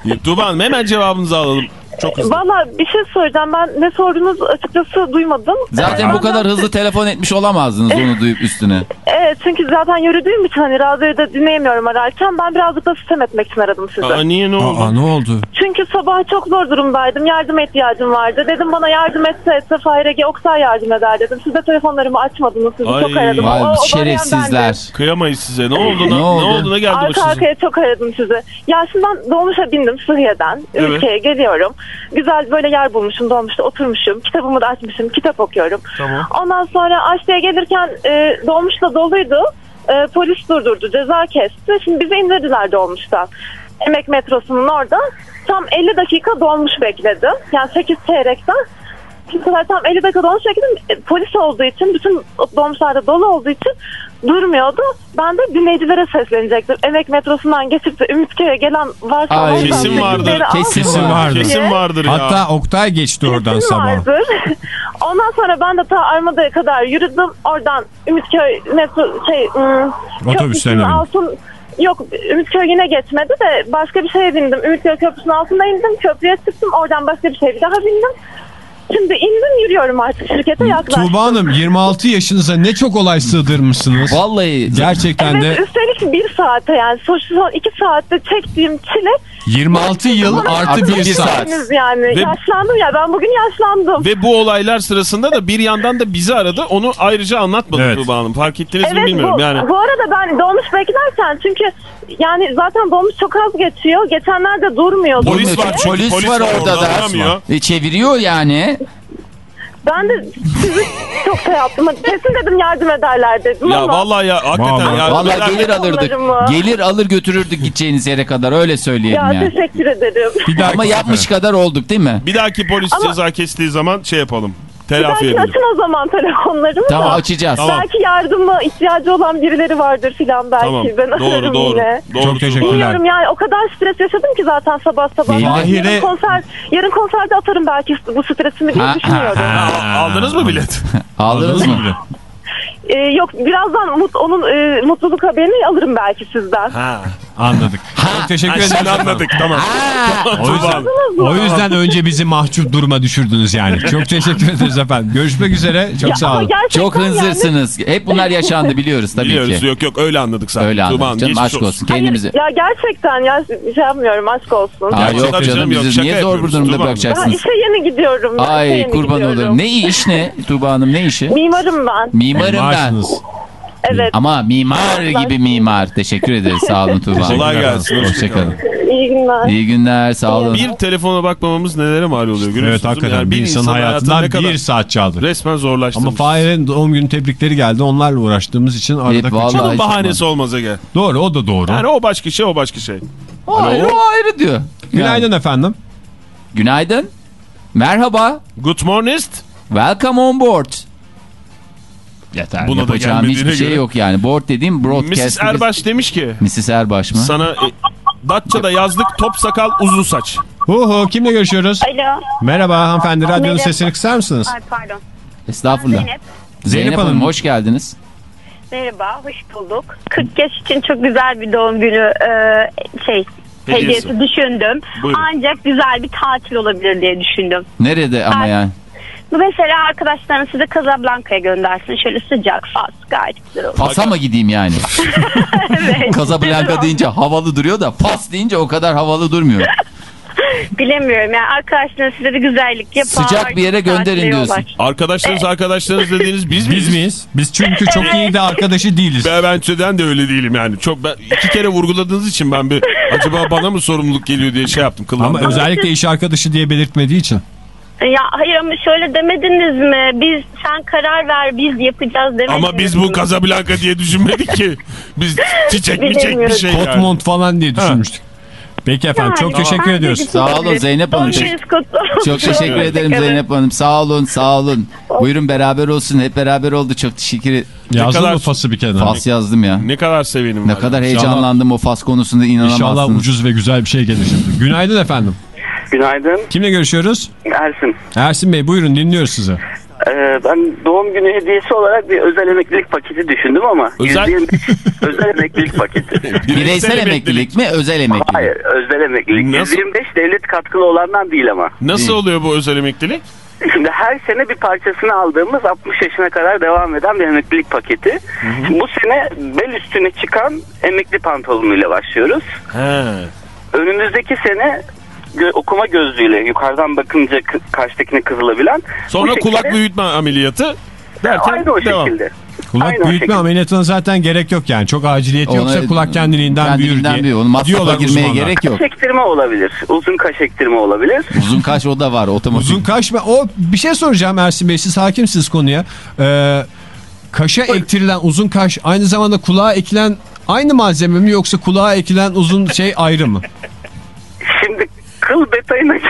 <laughs> <laughs> Tuğba Hanım hemen cevabınızı alalım. Çok hızlı. Valla bir şey söyleyeceğim. Ben ne sordunuz açıkçası duymadım. Zaten Ee, bu kadar hızlı telefon etmiş olamazdınız onu duyup üstüne. <laughs> Evet çünkü zaten yürüdüğüm için hani radyoyu da dinleyemiyorum ararken. Ben birazcık da sistem etmek için aradım sizi. Aa, niye ne oldu? Aa ne oldu? Çünkü sabah çok zor durumdaydım. Yardıma ihtiyacım vardı. Dedim bana yardım etse etse Fahir Ege Oktay yardım eder dedim. Siz de telefonlarımı açmadınız. Sizi Ay. çok aradım. Vay O- şerefsizler. Kıyamayız size. Ne oldu? Ne, Ne ne oldu? oldu? Ne geldi Arka başınıza? arkaya çok aradım sizi. Ya şimdi ben dolmuşa bindim Sıhhiye'den. Evet. Ülkeye geliyorum. Güzel böyle yer bulmuşum dolmuşta oturmuşum. Kitabımı da açmışım. Kitap okuyorum. Tamam. Ondan sonra Aşte'ye gelirken e, dolmuşla doluydu. E, polis durdurdu. Ceza kesti. Şimdi bizi indirdiler dolmuştan. Emek metrosunun orada. Tam 50 dakika dolmuş bekledim. Yani 8 çeyrekten. Sefer tam 50 dakika dolmuş bekledim. E, polis olduğu için bütün dolmuşlarda dolu olduğu için durmuyordu. Ben de dinleyicilere seslenecektim. Emek metrosundan geçip de Ümitköy'e gelen varsa Ay. Kesin vardır. Kesin diye. vardır. Kesin vardır ya. Hatta Oktay geçti oradan Kesin sabah. vardır. <laughs> Ondan sonra ben de ta Armada'ya kadar yürüdüm. Oradan Ümitköy metro şey ım, Otobüslerine altın Yok Ümitköy yine geçmedi de başka bir şeye bindim. Ümitköy köprüsünün altında indim. Köprüye çıktım. Oradan başka bir şeye bir daha bindim. Şimdi indim yürüyorum artık şirkete yaklaştım. Tuğba Hanım 26 yaşınıza ne çok olay sığdırmışsınız. Vallahi Gerçekten Evet de üstelik bir saate yani son, son iki saatte çektiğim çile 26 yıl artı Artı bir bir saat. saat. henüz yani Ve- yaşlandım ya ben bugün yaşlandım. Ve bu olaylar sırasında da bir yandan da bizi aradı. Onu ayrıca anlatmadı Evet. Tuğba Hanım. Fark ettiniz mi Evet bilmiyorum. bu, Yani bu arada ben dolmuş beklerken çünkü yani zaten dolmuş çok az geçiyor. Geçenlerde durmuyordu. Polis Durmuyor. var polis, polis var orada da. E, çeviriyor yani. Ben de sizi çok şey yaptım. Kesin dedim yardım ederler dedim ya ama. vallahi ya hakikaten Vallahi. ya. Vallahi Neden- gelir alırdık. Gelir alır götürürdük gideceğiniz yere kadar öyle söyleyelim Ya yani. teşekkür ederim. Bir daha Ama yapmış kadar olduk değil mi? Bir dahaki polis Ama- ceza kestiği zaman şey yapalım. Telafi edelim. açın o zaman telefonlarımı Tamam da. açacağız. Tamam. Belki yardıma ihtiyacı olan birileri vardır filan belki. Tamam. Ben Doğru doğru. yine. doğru Çok teşekkürler. Bilmiyorum yani o kadar stres yaşadım ki zaten sabah sabah. Mahire- Yarın, konser, yarın konserde atarım belki bu stresimi diye Ha, düşünüyorum. Aa, Aldınız mı bilet? <laughs> Aldınız mı? Ee, yok birazdan mut, onun e, mutluluk haberini alırım belki sizden. Ha. Anladık. Çok teşekkür Ha, ederim. anladık tamam. O yüzden, o yüzden önce bizi mahcup duruma düşürdünüz yani. Çok teşekkür ederiz efendim. Görüşmek üzere. Çok Ya sağ olun. Çok yani- hınzırsınız. Hep bunlar yaşandı biliyoruz tabii Biliyoruz ki. yok yok öyle anladık zaten. Öyle Tuğba anladık Hanım, canım geçmiş aşk olsun. Hayır, Kendimizi... ya gerçekten ya şey yapmıyorum aşk olsun. Aa, yok canım canım, yok. bizi niye zor yapıyoruz, durumda Tuğba Hanım. Ben bırakacaksınız? işe yeni gidiyorum. ben Ay yeni kurban gidiyorum. olurum. Ne iş ne Tuğba Hanım ne işi? Mimarım ben. Mimarım ben. Maaşınız. Evet. Ama mimar gibi mimar. Teşekkür ederiz. Sağ olun Tuğba. Kolay gelsin. Hoşçakalın. İyi günler. İyi günler. Sağ olun. Bir telefona bakmamamız nelere mal oluyor görüyorsunuz Evet hakikaten Yani bir insanın insan hayatından kadar bir saat çaldı. resmen Ama zorlaştırmış. Fahir'in doğum günü tebrikleri geldi. Onlarla uğraştığımız için arada kaçırdık. Bunun bahanesi olmaz Ege. Doğru o da doğru. Yani o başka şey o başka şey. Hayır o ayrı diyor. Günaydın efendim. Günaydın. Merhaba. Good morning. Welcome on board. Yeter. Buna da Yapacağım gelmediğine hiçbir şey göre. yok yani. Board dediğim broadcast. Mrs. Erbaş demiş ki Mrs. Erbaş mı? sana e, Datça'da yazdık top sakal uzun saç. Hu hu kimle görüşüyoruz? Alo. Merhaba hanımefendi radyonun Merhaba. sesini kısar mısınız? Ay pardon. Estağfurullah. Zeynep. Zeynep, Zeynep Hanım Hanım. hoş geldiniz. Merhaba, hoş bulduk. 40 yaş için çok güzel bir doğum günü e, şey Hediyesi. düşündüm. Buyurun. Ancak güzel bir tatil olabilir diye düşündüm. Nerede ama yani? Bu mesela arkadaşlarım size Casablanca'ya göndersin. Şöyle sıcak, fas, gayet güzel olur. Fas'a mı gideyim yani? <laughs> <laughs> evet. Casablanca deyince havalı duruyor da Fas deyince o kadar havalı durmuyor. <laughs> Bilemiyorum yani arkadaşlarım size bir güzellik yapar. Sıcak bir yere gönderin diyorsun. Arkadaşlarınız arkadaşlarınız dediğiniz biz miyiz? Biz miyiz? Biz çünkü çok iyi de arkadaşı değiliz. Ben, ben önceden de öyle değilim yani. Çok ben iki kere vurguladığınız için ben bir acaba bana mı sorumluluk geliyor diye şey yaptım. Kıllandım. Ama özellikle iş arkadaşı diye belirtmediği için. Ya hayır ama şöyle demediniz mi? Biz sen karar ver biz yapacağız demediniz Ama biz bu mi? Casablanca diye düşünmedik ki. Biz çiçek mi çek bir Bilemiyorum. şey Kot yani. mont falan diye düşünmüştük. Peki efendim çok Yani, teşekkür bence ediyoruz. güzel Sağ olun olabilir. Zeynep Hanım. Doğum gününüz kutlu olsun. Çok teşekkür ederim. Zeynep Hanım. Sağ olun, sağ olun. Buyurun beraber olsun. Hep beraber oldu. Çok teşekkür ederim. Yazdın kadar- mı fası bir kenara? Fas yazdım ya. Ne kadar sevinim Ne var. kadar İnşallah- heyecanlandım o fas konusunda inanamazsınız. İnşallah ucuz ve güzel bir şey gelir şimdi. Günaydın efendim. Günaydın Kimle görüşüyoruz? Ersin. Ersin Bey buyurun dinliyoruz sizi. Ee, ben doğum günü hediyesi olarak bir özel emeklilik paketi düşündüm ama Özel- %25 <laughs> özel emeklilik paketi. <laughs> Bireysel emeklilik mi, özel emeklilik? Hayır özel emeklilik. Nasıl? %25 devlet katkılı olandan değil ama. Nasıl Değil. oluyor bu özel emeklilik? Şimdi her sene bir parçasını aldığımız 60 yaşına kadar devam eden bir emeklilik paketi. Şimdi bu sene bel üstüne çıkan emekli pantolonuyla başlıyoruz. He. Önümüzdeki sene gö- okuma gözlüğüyle yukarıdan bakınca kı- karşıdakine kızılabilen. Sonra şekilde- kulak büyütme ameliyatı derken Aynı o devam. şekilde. Kulak Aynı büyütme şekilde. ameliyatına zaten gerek yok yani. Çok aciliyet Ona- yoksa kulak kendiliğinden büyür kendiliğinden diye. büyür. Onu masrafa diyorlar girmeye uzmanlar. gerek yok. Kaş ektirme olabilir. Uzun kaş ektirme olabilir. Uzun kaş o da var otomatik. Uzun kaş mı? O bir şey soracağım Ersin Bey siz hakimsiniz konuya. Ee, kaşa ektirilen uzun kaş aynı zamanda kulağa ekilen aynı malzeme mi yoksa kulağa ekilen uzun şey ayrı mı? Şimdi kıl detayına <laughs>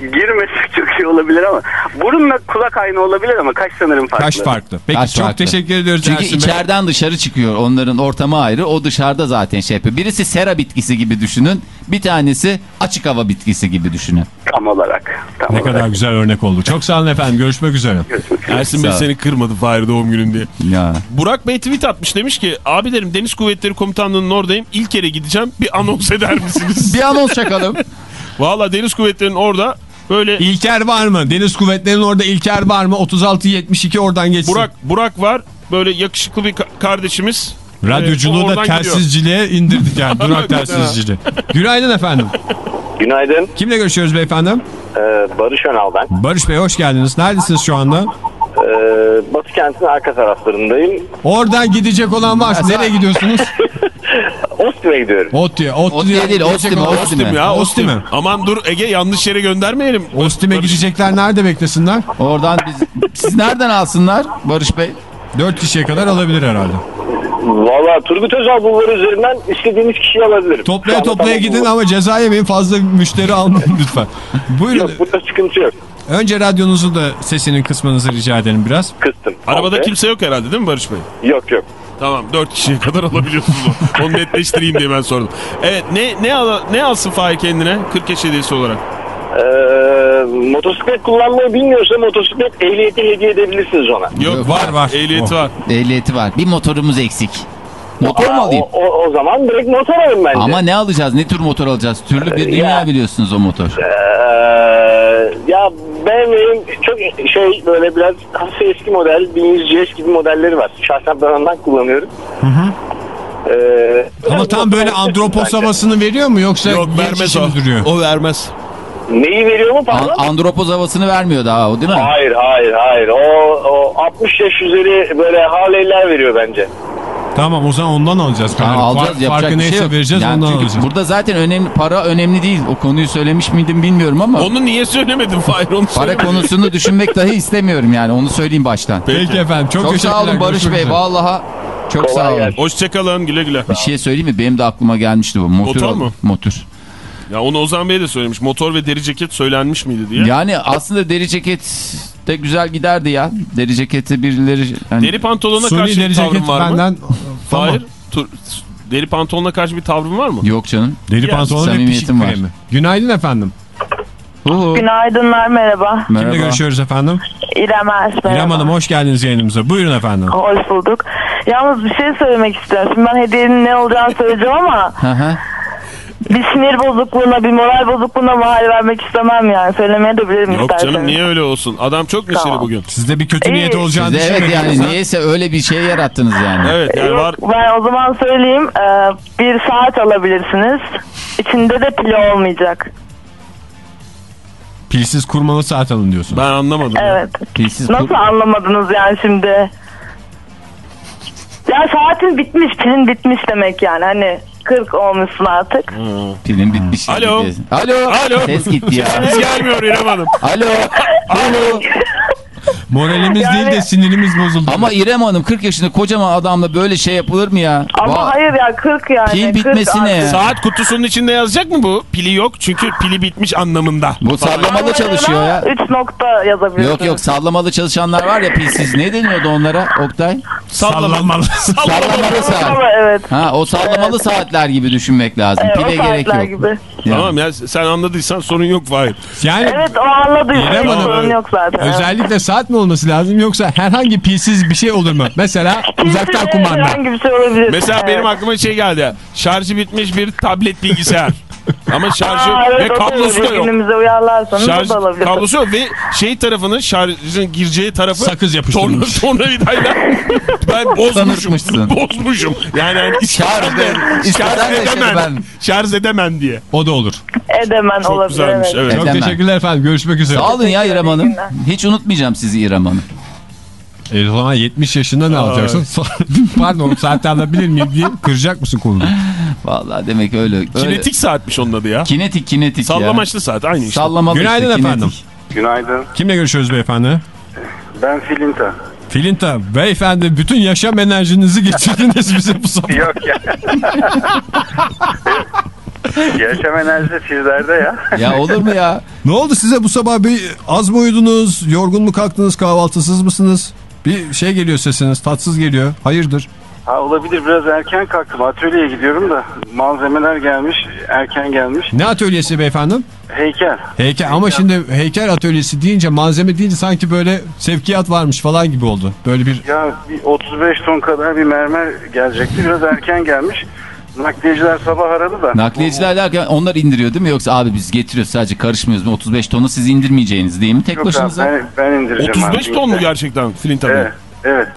girmesek çok iyi olabilir ama burunla kulak aynı olabilir ama kaş sanırım farklı. Kaş farklı. Peki Kaş çok farklı. teşekkür ediyoruz Çünkü Ersin Bey. içeriden dışarı çıkıyor. Onların ortamı ayrı. O dışarıda zaten şey yapıyor. Birisi sera bitkisi gibi düşünün. Bir tanesi açık hava bitkisi gibi düşünün. Tam olarak. Tam Ne olarak. kadar güzel örnek oldu. Çok sağ olun efendim. Görüşmek üzere. Ersin Bey Sağ ol. seni kırmadı Fahir doğum günün diye. Ya. Burak Bey tweet atmış demiş ki abi derim Deniz Kuvvetleri Komutanlığı'nın oradayım. İlk kere gideceğim bir anons eder misiniz? Bir anons çakalım. <laughs> Valla Deniz Kuvvetleri'nin orada böyle İlker var mı? Deniz Kuvvetleri'nin orada İlker var mı? 36-72 oradan geçsin. Burak Burak var. Böyle yakışıklı bir ka- kardeşimiz. Radyoculuğu Ee, da oradan gidiyor. telsizciliğe indirdik yani. <laughs> Durak telsizciliği. Günaydın efendim. Günaydın. Kimle görüşüyoruz beyefendi? Ee, Barış Önal ben. Barış Bey hoş geldiniz. Neredesiniz şu anda? Ee, Batı kentin arka taraflarındayım. Oradan gidecek olan var. Nereye gidiyorsunuz? <laughs> Ostim'e gidiyorum. Otti'ye. Otti'ye değil, Ostim'e, Ostim'e. Ostim ya Ostim Ostim. mi? Aman dur Ege yanlış yere göndermeyelim. Ostim'e gidecekler nerede beklesinler? Oradan biz... Siz nereden alsınlar Barış Bey? 4 kişiye kadar alabilir herhalde. Valla Turgut Özal bulvarı üzerinden istediğiniz kişiyi alabilirim. Toplaya toplaya tamam gidin bu- ama ceza yemeyin fazla müşteri almayın lütfen. Buyurun. Yok burada sıkıntı yok. Önce radyonuzu da sesinin kısmanızı rica edelim biraz. Kıstım. Arabada Komple. kimse yok herhalde değil mi Barış Bey? Yok yok. Tamam 4 kişiye kadar alabiliyorsunuz onu. Onu netleştireyim diye ben sordum. Evet ne ne al ne alsın Fahir kendine 40 yaş hediyesi olarak? Ee, motosiklet kullanmayı bilmiyorsa motosiklet ehliyeti hediye edebilirsiniz ona. Yok Var, var. Ehliyeti Oh. var. Ehliyeti var. Bir motorumuz eksik. Motor mu Aa, alayım? O, o, o zaman direkt motor alın bence. Ama ne alacağız? Ne tür motor alacağız? Türlü bir dünya Ya. biliyorsunuz o motor. Ee, ya BMW'nin çok şey böyle biraz hafif eski model 1100 GS gibi modelleri var. Şahsen ben ondan kullanıyorum. Ee, Ama tam böyle andropos havasını veriyor mu yoksa Yok vermez o. duruyor? O vermez. Neyi veriyor mu pardon? An- andropoz havasını vermiyor daha o değil mi? Hayır hayır hayır. O, o 60 yaş üzeri böyle Harley'ler veriyor bence. Tamam o zaman ondan alacağız. Tamam, Fark- alacağız yapacak Farkı neyse şey yok. vereceğiz Yani ondan çünkü alacağız. Burada zaten önemli para önemli değil. O konuyu söylemiş miydim bilmiyorum ama Onu niye söylemedin Fahir onu para konusunu <laughs> düşünmek dahi istemiyorum yani onu söyleyeyim baştan. Peki efendim çok, Çok teşekkürler. sağ olun Barış Bey üzere. vallaha çok Kolay sağ olun. Hoşçakalın güle güle. Bir şey söyleyeyim mi? Benim de aklıma gelmişti bu. Motor, Motor mu? Motor. Ya onu Ozan Bey de söylemiş. Motor ve deri ceket söylenmiş miydi diye. Yani aslında deri ceket de güzel giderdi ya. Deri ceketi birileri... hani- Deri pantolona Suni karşı deri bir ceket var mı? benden... Tamam. Deri pantolona karşı bir tavrın var mı? Yok canım. Deri Ya, pantolon ve pişik var. kremi. Günaydın efendim. Uhu. Günaydınlar merhaba. Kimle Merhaba. görüşüyoruz efendim? İrem merhaba. İrem Hanım hoş geldiniz yayınımıza. Buyurun efendim. Hoş bulduk. Yalnız bir şey söylemek istiyorum. Şimdi ben hediyenin ne olacağını söyleyeceğim ama Hı hı. Bir sinir bozukluğuna, bir moral bozukluğuna mahal vermek istemem yani. Söylemeye de bilirim Yok isterseniz. canım niye öyle olsun? Adam çok neşeli Tamam. bugün. Sizde bir kötü İyi. niyet olacağını Siz de evet yani niyeyse öyle bir şey yarattınız yani. Evet yani Yok, var. Ben o zaman söyleyeyim. Ee, bir saat alabilirsiniz. İçinde de pili olmayacak. Pilsiz kurmalı saat alın diyorsun. Ben anlamadım. Evet. Pilsiz Nasıl kur- anlamadınız yani şimdi? Ya saatin bitmiş, pilin bitmiş demek yani. Hani 40 olmuşsun artık. Pilin bitmiş. Alo. Alo. Alo. Ses gitti ya. Biz gelmiyor İrem Hanım. Alo. Alo. Moralimiz Yani- değil de sinirimiz bozuldu. Ama İrem Hanım 40 yaşında kocaman adamla böyle şey yapılır mı ya? Ama Va- hayır ya 40 yani. Pil 40 bitmesi ne ya? Saat kutusunun içinde yazacak mı bu? Pili yok çünkü pili bitmiş anlamında. Bu sallamalı çalışıyor ya. 3 nokta yazabilirsin. Yok yok sallamalı çalışanlar var ya pilsiz. Ne deniyordu onlara Oktay? Sallamalı. Sallamalı saat. Evet. Ha o sallamalı saatler gibi düşünmek lazım. Evet, Pile gerek yok. Gibi. Yani. Tamam ya sen anladıysan sorun yok Fahir. Yani Evet o anladı. İrem Hanım, sorun yok zaten. özellikle saat mi olması lazım yoksa herhangi pilsiz bir şey olur mu? Mesela <laughs> uzaktan kumanda. Herhangi bir şey olabilir. Mesela Evet. benim aklıma şey geldi. Şarjı bitmiş bir tablet bilgisayar. Ama şarjı Aa, evet, ve kablosu da olabilir. yok. Günümüze uyarlarsanız Şarj da olabilir. kablosu yok ve şey tarafının şarjın gireceği tarafı Sakız yapıştırılmış. Torna, <laughs> tornavidayla ben <laughs> bozmuşum. Bozmuşum. Yani hani Şarj şarj, de- şarj de edemem. ben- Şarj edemem diye. O da olur. Edemen Çok olabilir. güzelmiş. evet. Evet. Çok Edemem. teşekkürler efendim. Görüşmek üzere. Sağ olun ya İrem Hanım. Hiç unutmayacağım sizi İrem Hanım. E, o zaman 70 yaşında ne alacaksın? <laughs> Pardon saat alabilir miyim diye kıracak mısın kolunu? Vallahi demek öyle. öyle. Kinetik saatmiş onun adı ya. Kinetik kinetik ya. Sallamaçlı saat aynı işte. Sallamalı Günaydın işte, efendim. kinetik. Günaydın. Kimle görüşüyoruz beyefendi? Ben Filinta. Filinta beyefendi bütün yaşam enerjinizi geçirdiniz <laughs> bize bu sabah. Yok ya. <laughs> Yaşam enerjisi sizlerde ya. Ya olur mu ya? Ne oldu size bu sabah bir az mı uyudunuz? Yorgun mu kalktınız? Kahvaltısız mısınız? Bir şey geliyor sesiniz tatsız geliyor. Hayırdır? Ha, olabilir biraz erken kalktım. Atölyeye gidiyorum da malzemeler gelmiş. Erken gelmiş. Ne atölyesi beyefendim? Heykel. Heykel ama şimdi heykel atölyesi deyince malzeme deyince sanki böyle sevkiyat varmış falan gibi oldu. Böyle bir Ya bir 35 ton kadar bir mermer gelecekti. Biraz erken gelmiş. Nakliyeciler sabah aradı da. Nakliyeciler derken onlar indiriyor değil mi? Yoksa abi biz getiriyoruz sadece karışmıyoruz mu? 35 tonu siz indirmeyeceğiniz değil mi? Tek Yok abi, başınıza. ben, ben indireceğim. 35 abi. ton mu gerçekten Flint abi? Evet. Evet.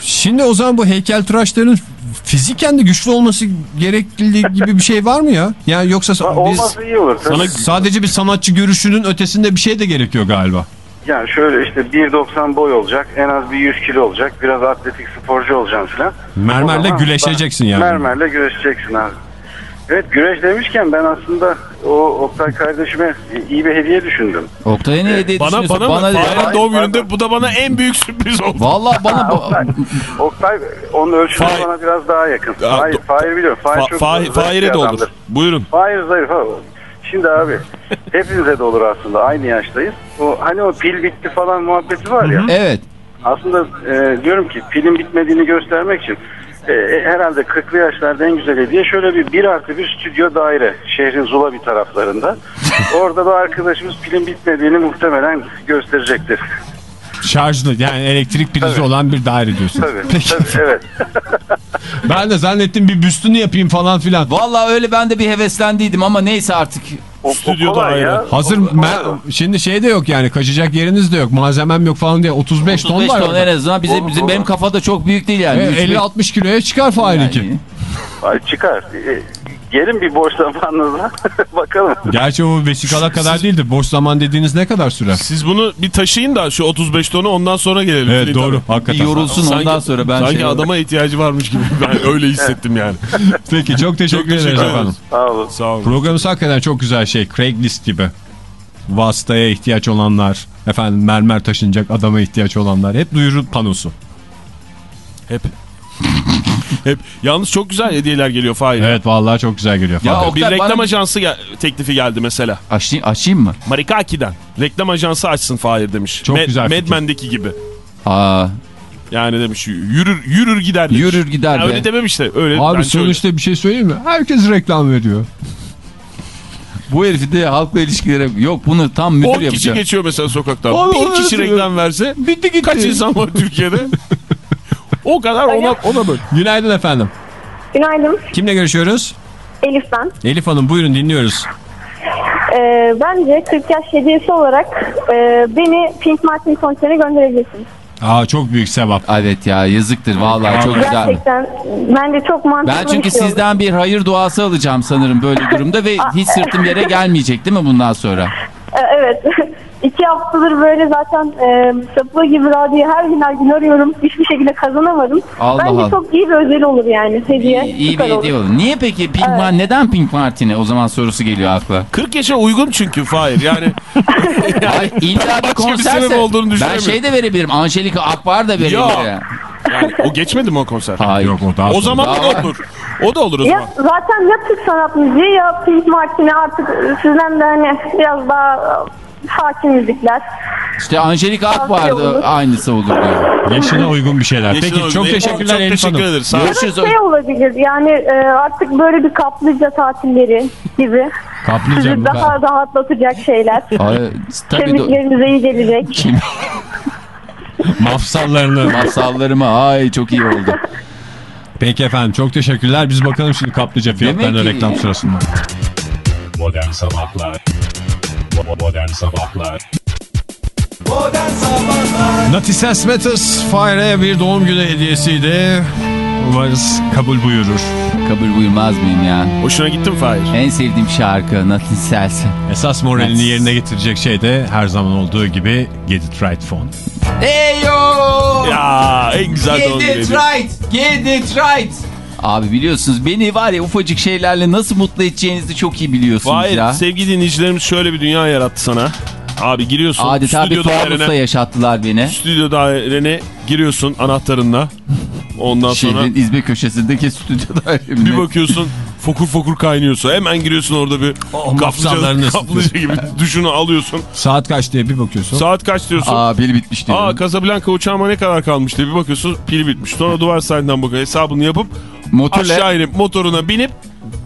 Şimdi o zaman bu heykeltıraşların fiziken de güçlü olması gerekli gibi bir şey var mı ya? Yani yoksa Ha, biz iyi olur. sana sadece bir sanatçı görüşünün ötesinde bir şey de gerekiyor galiba. Yani şöyle işte 1.90 boy olacak. En az bir 100 kilo olacak. Biraz atletik sporcu olacaksın filan. Mermerle zaman ben- yani. Mermerle güreşeceksin abi. Evet güreş demişken ben aslında o Oktay kardeşime iyi bir hediye düşündüm. Oktay'a ne hediye Bana düşünüyorsun? bana, bana de- Fahir'in doğum gününde bu da bana en büyük sürpriz oldu. Vallahi bana Oktay, Oktay onun ölçüsü Fahir- bana biraz daha yakın. Ya, Fahir, biliyorum. Fahir Fa çok Fahir- zayıf Fahir'e de olur. Buyurun. Fahir zayıf abi. Şimdi abi <laughs> hepimize de olur aslında aynı yaştayız. O hani o pil bitti falan muhabbeti var ya. Evet. Aslında e, diyorum ki pilin bitmediğini göstermek için e, e, herhalde 40'lı yaşlarda en güzel hediye şöyle bir bir artı bir stüdyo daire şehrin Zula bir taraflarında. <laughs> Orada da arkadaşımız pilin bitmediğini muhtemelen gösterecektir. Şarjlı yani elektrik prizi Tabii. olan bir daire diyorsun. Tabii, Peki. tabii evet. Ben de zannettim bir büstünü yapayım falan filan. Vallahi öyle ben de bir heveslendiydim ama neyse artık. O, Stüdyo o kolay daire. ya. Hazır o. şimdi şey de yok yani kaçacak yeriniz de yok. Malzemem yok falan diye 35, 35 ton var. ton orada. en azından bizim, Olur, bizim olur. benim kafada çok büyük değil yani. E, Üç, beş- 50-60 kiloya çıkar Fahir'inki. Yani. Ay çıkar. E, gelin bir boş zamanınızda <laughs> bakalım. Gerçi o vesikala kadar değildir. Boş zaman dediğiniz ne kadar sürer? Siz bunu bir taşıyın da şu 35 tonu ondan sonra gelelim. Evet doğru abi. Bir hakikaten. yorulsun Sanki- ondan sonra ben Sanki şey adama ihtiyacı varmış gibi ben <laughs> öyle hissettim yani. <laughs> Peki çok teşekkür, Çok teşekkür ederiz efendim. Sağ olun. Sağ olun. Programımız hakikaten çok güzel şey. Craigslist gibi. Vasıtaya ihtiyaç olanlar, efendim mermer taşınacak adama ihtiyaç olanlar. Hep duyuru panosu. Hep. <laughs> Hep. Yalnız çok güzel hediyeler geliyor Fahir. Evet vallahi çok güzel geliyor. Ya Fahir. o- Bir Oktay, reklam bana- ajansı gel- teklifi geldi mesela. Açayım, açayım mı? Marikaki'den. Reklam ajansı açsın Fahir demiş. Çok güzel Mad fikir. Men'deki gibi. Aa, Yani demiş yürür yürür gider demiş. Yürür gider Ya be. Öyle dememiş de. Öyle, Abi bence öyle. sonuçta bir şey söyleyeyim mi? Herkes reklam veriyor. bu herifi de halkla ilişkilere yok bunu tam 10 müdür kişi yapacağım. geçiyor mesela sokaktan. Abi, bir kişi reklam verse Bitti gitti. kaç insan var Türkiye'de? <laughs> o kadar ona, ona böl. Günaydın efendim. Günaydın. Kimle görüşüyoruz? Elif ben. Elif Hanım buyurun dinliyoruz. Ee, bence 40 yaş hediyesi olarak e, beni Pink Martin konserine gönderebilirsiniz. Aa çok büyük sevap. Evet ya yazıktır vallahi çok güzel. Gerçekten bence çok mantıklı Ben çünkü bir şey sizden bir hayır duası alacağım sanırım böyle durumda ve <laughs> hiç sırtım yere gelmeyecek değil mi bundan sonra? Ee, Evet. İki haftadır böyle zaten e, sapığı gibi radyoyu her gün her gün arıyorum. Hiçbir şekilde kazanamadım. Allah Bence Allah. çok iyi bir özel olur yani. Hediye. İyi, iyi bir süper olur. hediye olur. Niye peki Pink Evet. Neden Pink Martini o zaman sorusu geliyor akla. 40 yaşa uygun çünkü Fahir. Yani <laughs> Ay, illa bir konserse olduğunu ben şey de verebilirim. Angelika Akbar da Yok. verebilirim. Yani o geçmedi mi o konser? Hayır. Yok o daha O sonra. zaman Daha o var. da olur. O da olur o zaman. Ya zaten ya Türk sanat müziği ya Pink Martini artık sizden de hani biraz daha e, sakin müzikler. İşte Tavsiye da olur. aynısı olur diyor. Yaşına uygun bir şeyler. Yaşına Peki uygun çok teşekkürler Çok Elif teşekkür ederiz. Sağ ol. Görüşürüz. Şey olabilir yani e, artık böyle bir kaplıca tatilleri gibi. Kaplıca Sizi mı? daha rahatlatacak şeyler. Ay, Kemiklerinize iyi gelecek. <laughs> Mafsallarını. masallarıma ay çok iyi oldu. Peki efendim çok teşekkürler. Biz bakalım şimdi kaplıca fiyatlarına reklam sırasında. Modern Sabahlar Bo- Modern Sabahlar Natises Matters Fire'e bir doğum günü hediyesiydi. Umarız kabul buyurur. Kabul buyurmaz mıyım ya? Hoşuna gitti mi Fahir? En sevdiğim şarkı Nothing Sells. Esas moralini Nats. yerine getirecek şey de her zaman olduğu gibi Get It Right Phone. Hey yo! Ya en güzel doğum Get it right! Get it right! Abi biliyorsunuz beni var ya ufacık şeylerle nasıl mutlu edeceğinizi çok iyi biliyorsunuz Fahir ya. sevgili dinleyicilerimiz şöyle bir dünya yarattı sana. Abi giriyorsun Adeta bir stüdyo dairene, yaşattılar beni. stüdyo dairene giriyorsun anahtarınla. Ondan sonra Şehrin izbe köşesindeki stüdyoda. bir bakıyorsun fokur fokur kaynıyorsun. Hemen giriyorsun orada bir mafsallarını kaplıca, kaplıca gibi <laughs> duşunu alıyorsun. Saat kaç diye bir bakıyorsun. Saat kaç diyorsun? Aa pil bitmiş diyorum. Aa Casablanca uçağıma ne kadar kalmış diye bir bakıyorsun pili bitmiş. Sonra duvar saatinden bakıyorsun hesabını yapıp Motorla aşağı inip motoruna binip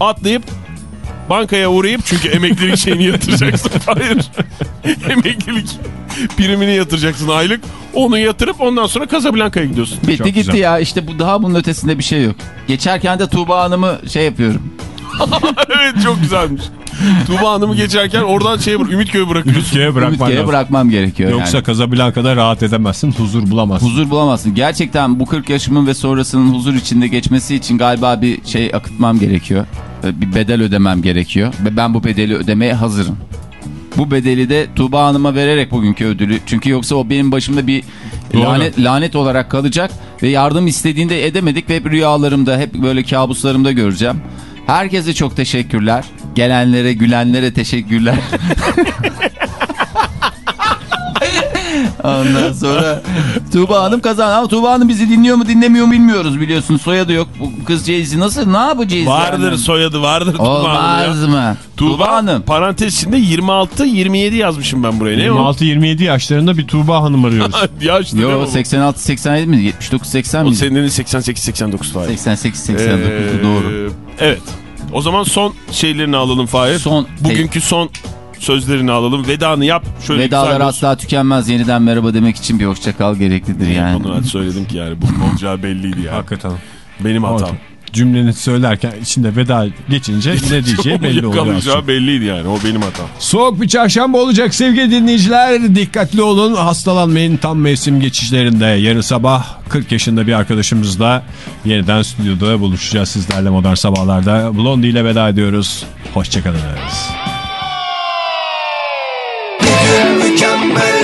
atlayıp bankaya uğrayıp çünkü emeklilik şeyini yatıracaksın. <laughs> Hayır. emeklilik primini yatıracaksın aylık. Onu yatırıp ondan sonra Casablanca'ya gidiyorsun. bitti Çok gitti güzel. ya işte bu daha bunun ötesinde bir şey yok. Geçerken de Tuğba Hanım'ı şey yapıyorum. <laughs> evet çok güzelmiş. Tuğba Hanım'ı geçerken oradan şey bırak, Ümitköy'ü bırakıyorsun. Ülkeye bırakman Ümitköy'e lazım. bırakmam gerekiyor Yoksa yani. Casablanca'da rahat edemezsin, huzur bulamazsın. Huzur bulamazsın. Gerçekten bu 40 yaşımın ve sonrasının huzur içinde geçmesi için galiba bir şey akıtmam gerekiyor. Ee, Bir bedel ödemem gerekiyor. Ve ben bu bedeli ödemeye hazırım. Bu bedeli de Tuğba Hanım'a vererek bugünkü ödülü. Çünkü yoksa o benim başımda bir Doğru. lanet, lanet olarak kalacak. Ve yardım istediğinde edemedik ve hep rüyalarımda, hep böyle kabuslarımda göreceğim. Herkese çok teşekkürler. Gelenlere, gülenlere teşekkürler. Ondan sonra Tuğba Hanım kazandı. Ama Tuğba Hanım bizi dinliyor mu dinlemiyor mu bilmiyoruz biliyorsun. Soyadı yok. Bu kız Ceyzi nasıl ne yapacağız? Vardır yani? soyadı vardır Tuğba Hanım. Olmaz mı? Tuğba, Hanım. Parantez içinde 26-27 yazmışım ben buraya. Ne o? 26-27 yaşlarında bir Tuğba Hanım arıyoruz. ya işte ne Yo o? 86-87 mi? 79-80 O mi? senenin 88-89 Fahir. 88-89'du doğru. Evet. O zaman son şeylerini alalım Fahir. Son- Bugünkü son sözlerini alalım. Vedanı yap. Şöyle Vedalar asla tükenmez. Yeniden merhaba demek için bir hoşçakal gereklidir yani. Onu söyledim ki yani bunun olacağı belliydi ya. Hakikaten. Benim hatam. Orada. Cümleni söylerken içinde veda geçince <laughs> ne diyeceği belli oluyor Yakalayacağı aslında. belliydi yani. O benim hatam. Soğuk bir çarşamba olacak sevgili dinleyiciler. Dikkatli olun hastalanmayın tam mevsim geçişlerinde. Yarın sabah 40 yaşında bir arkadaşımızla yeniden stüdyoda buluşacağız sizlerle modern sabahlarda. Blondie ile veda ediyoruz. Hoşçakalınız. Mükemmel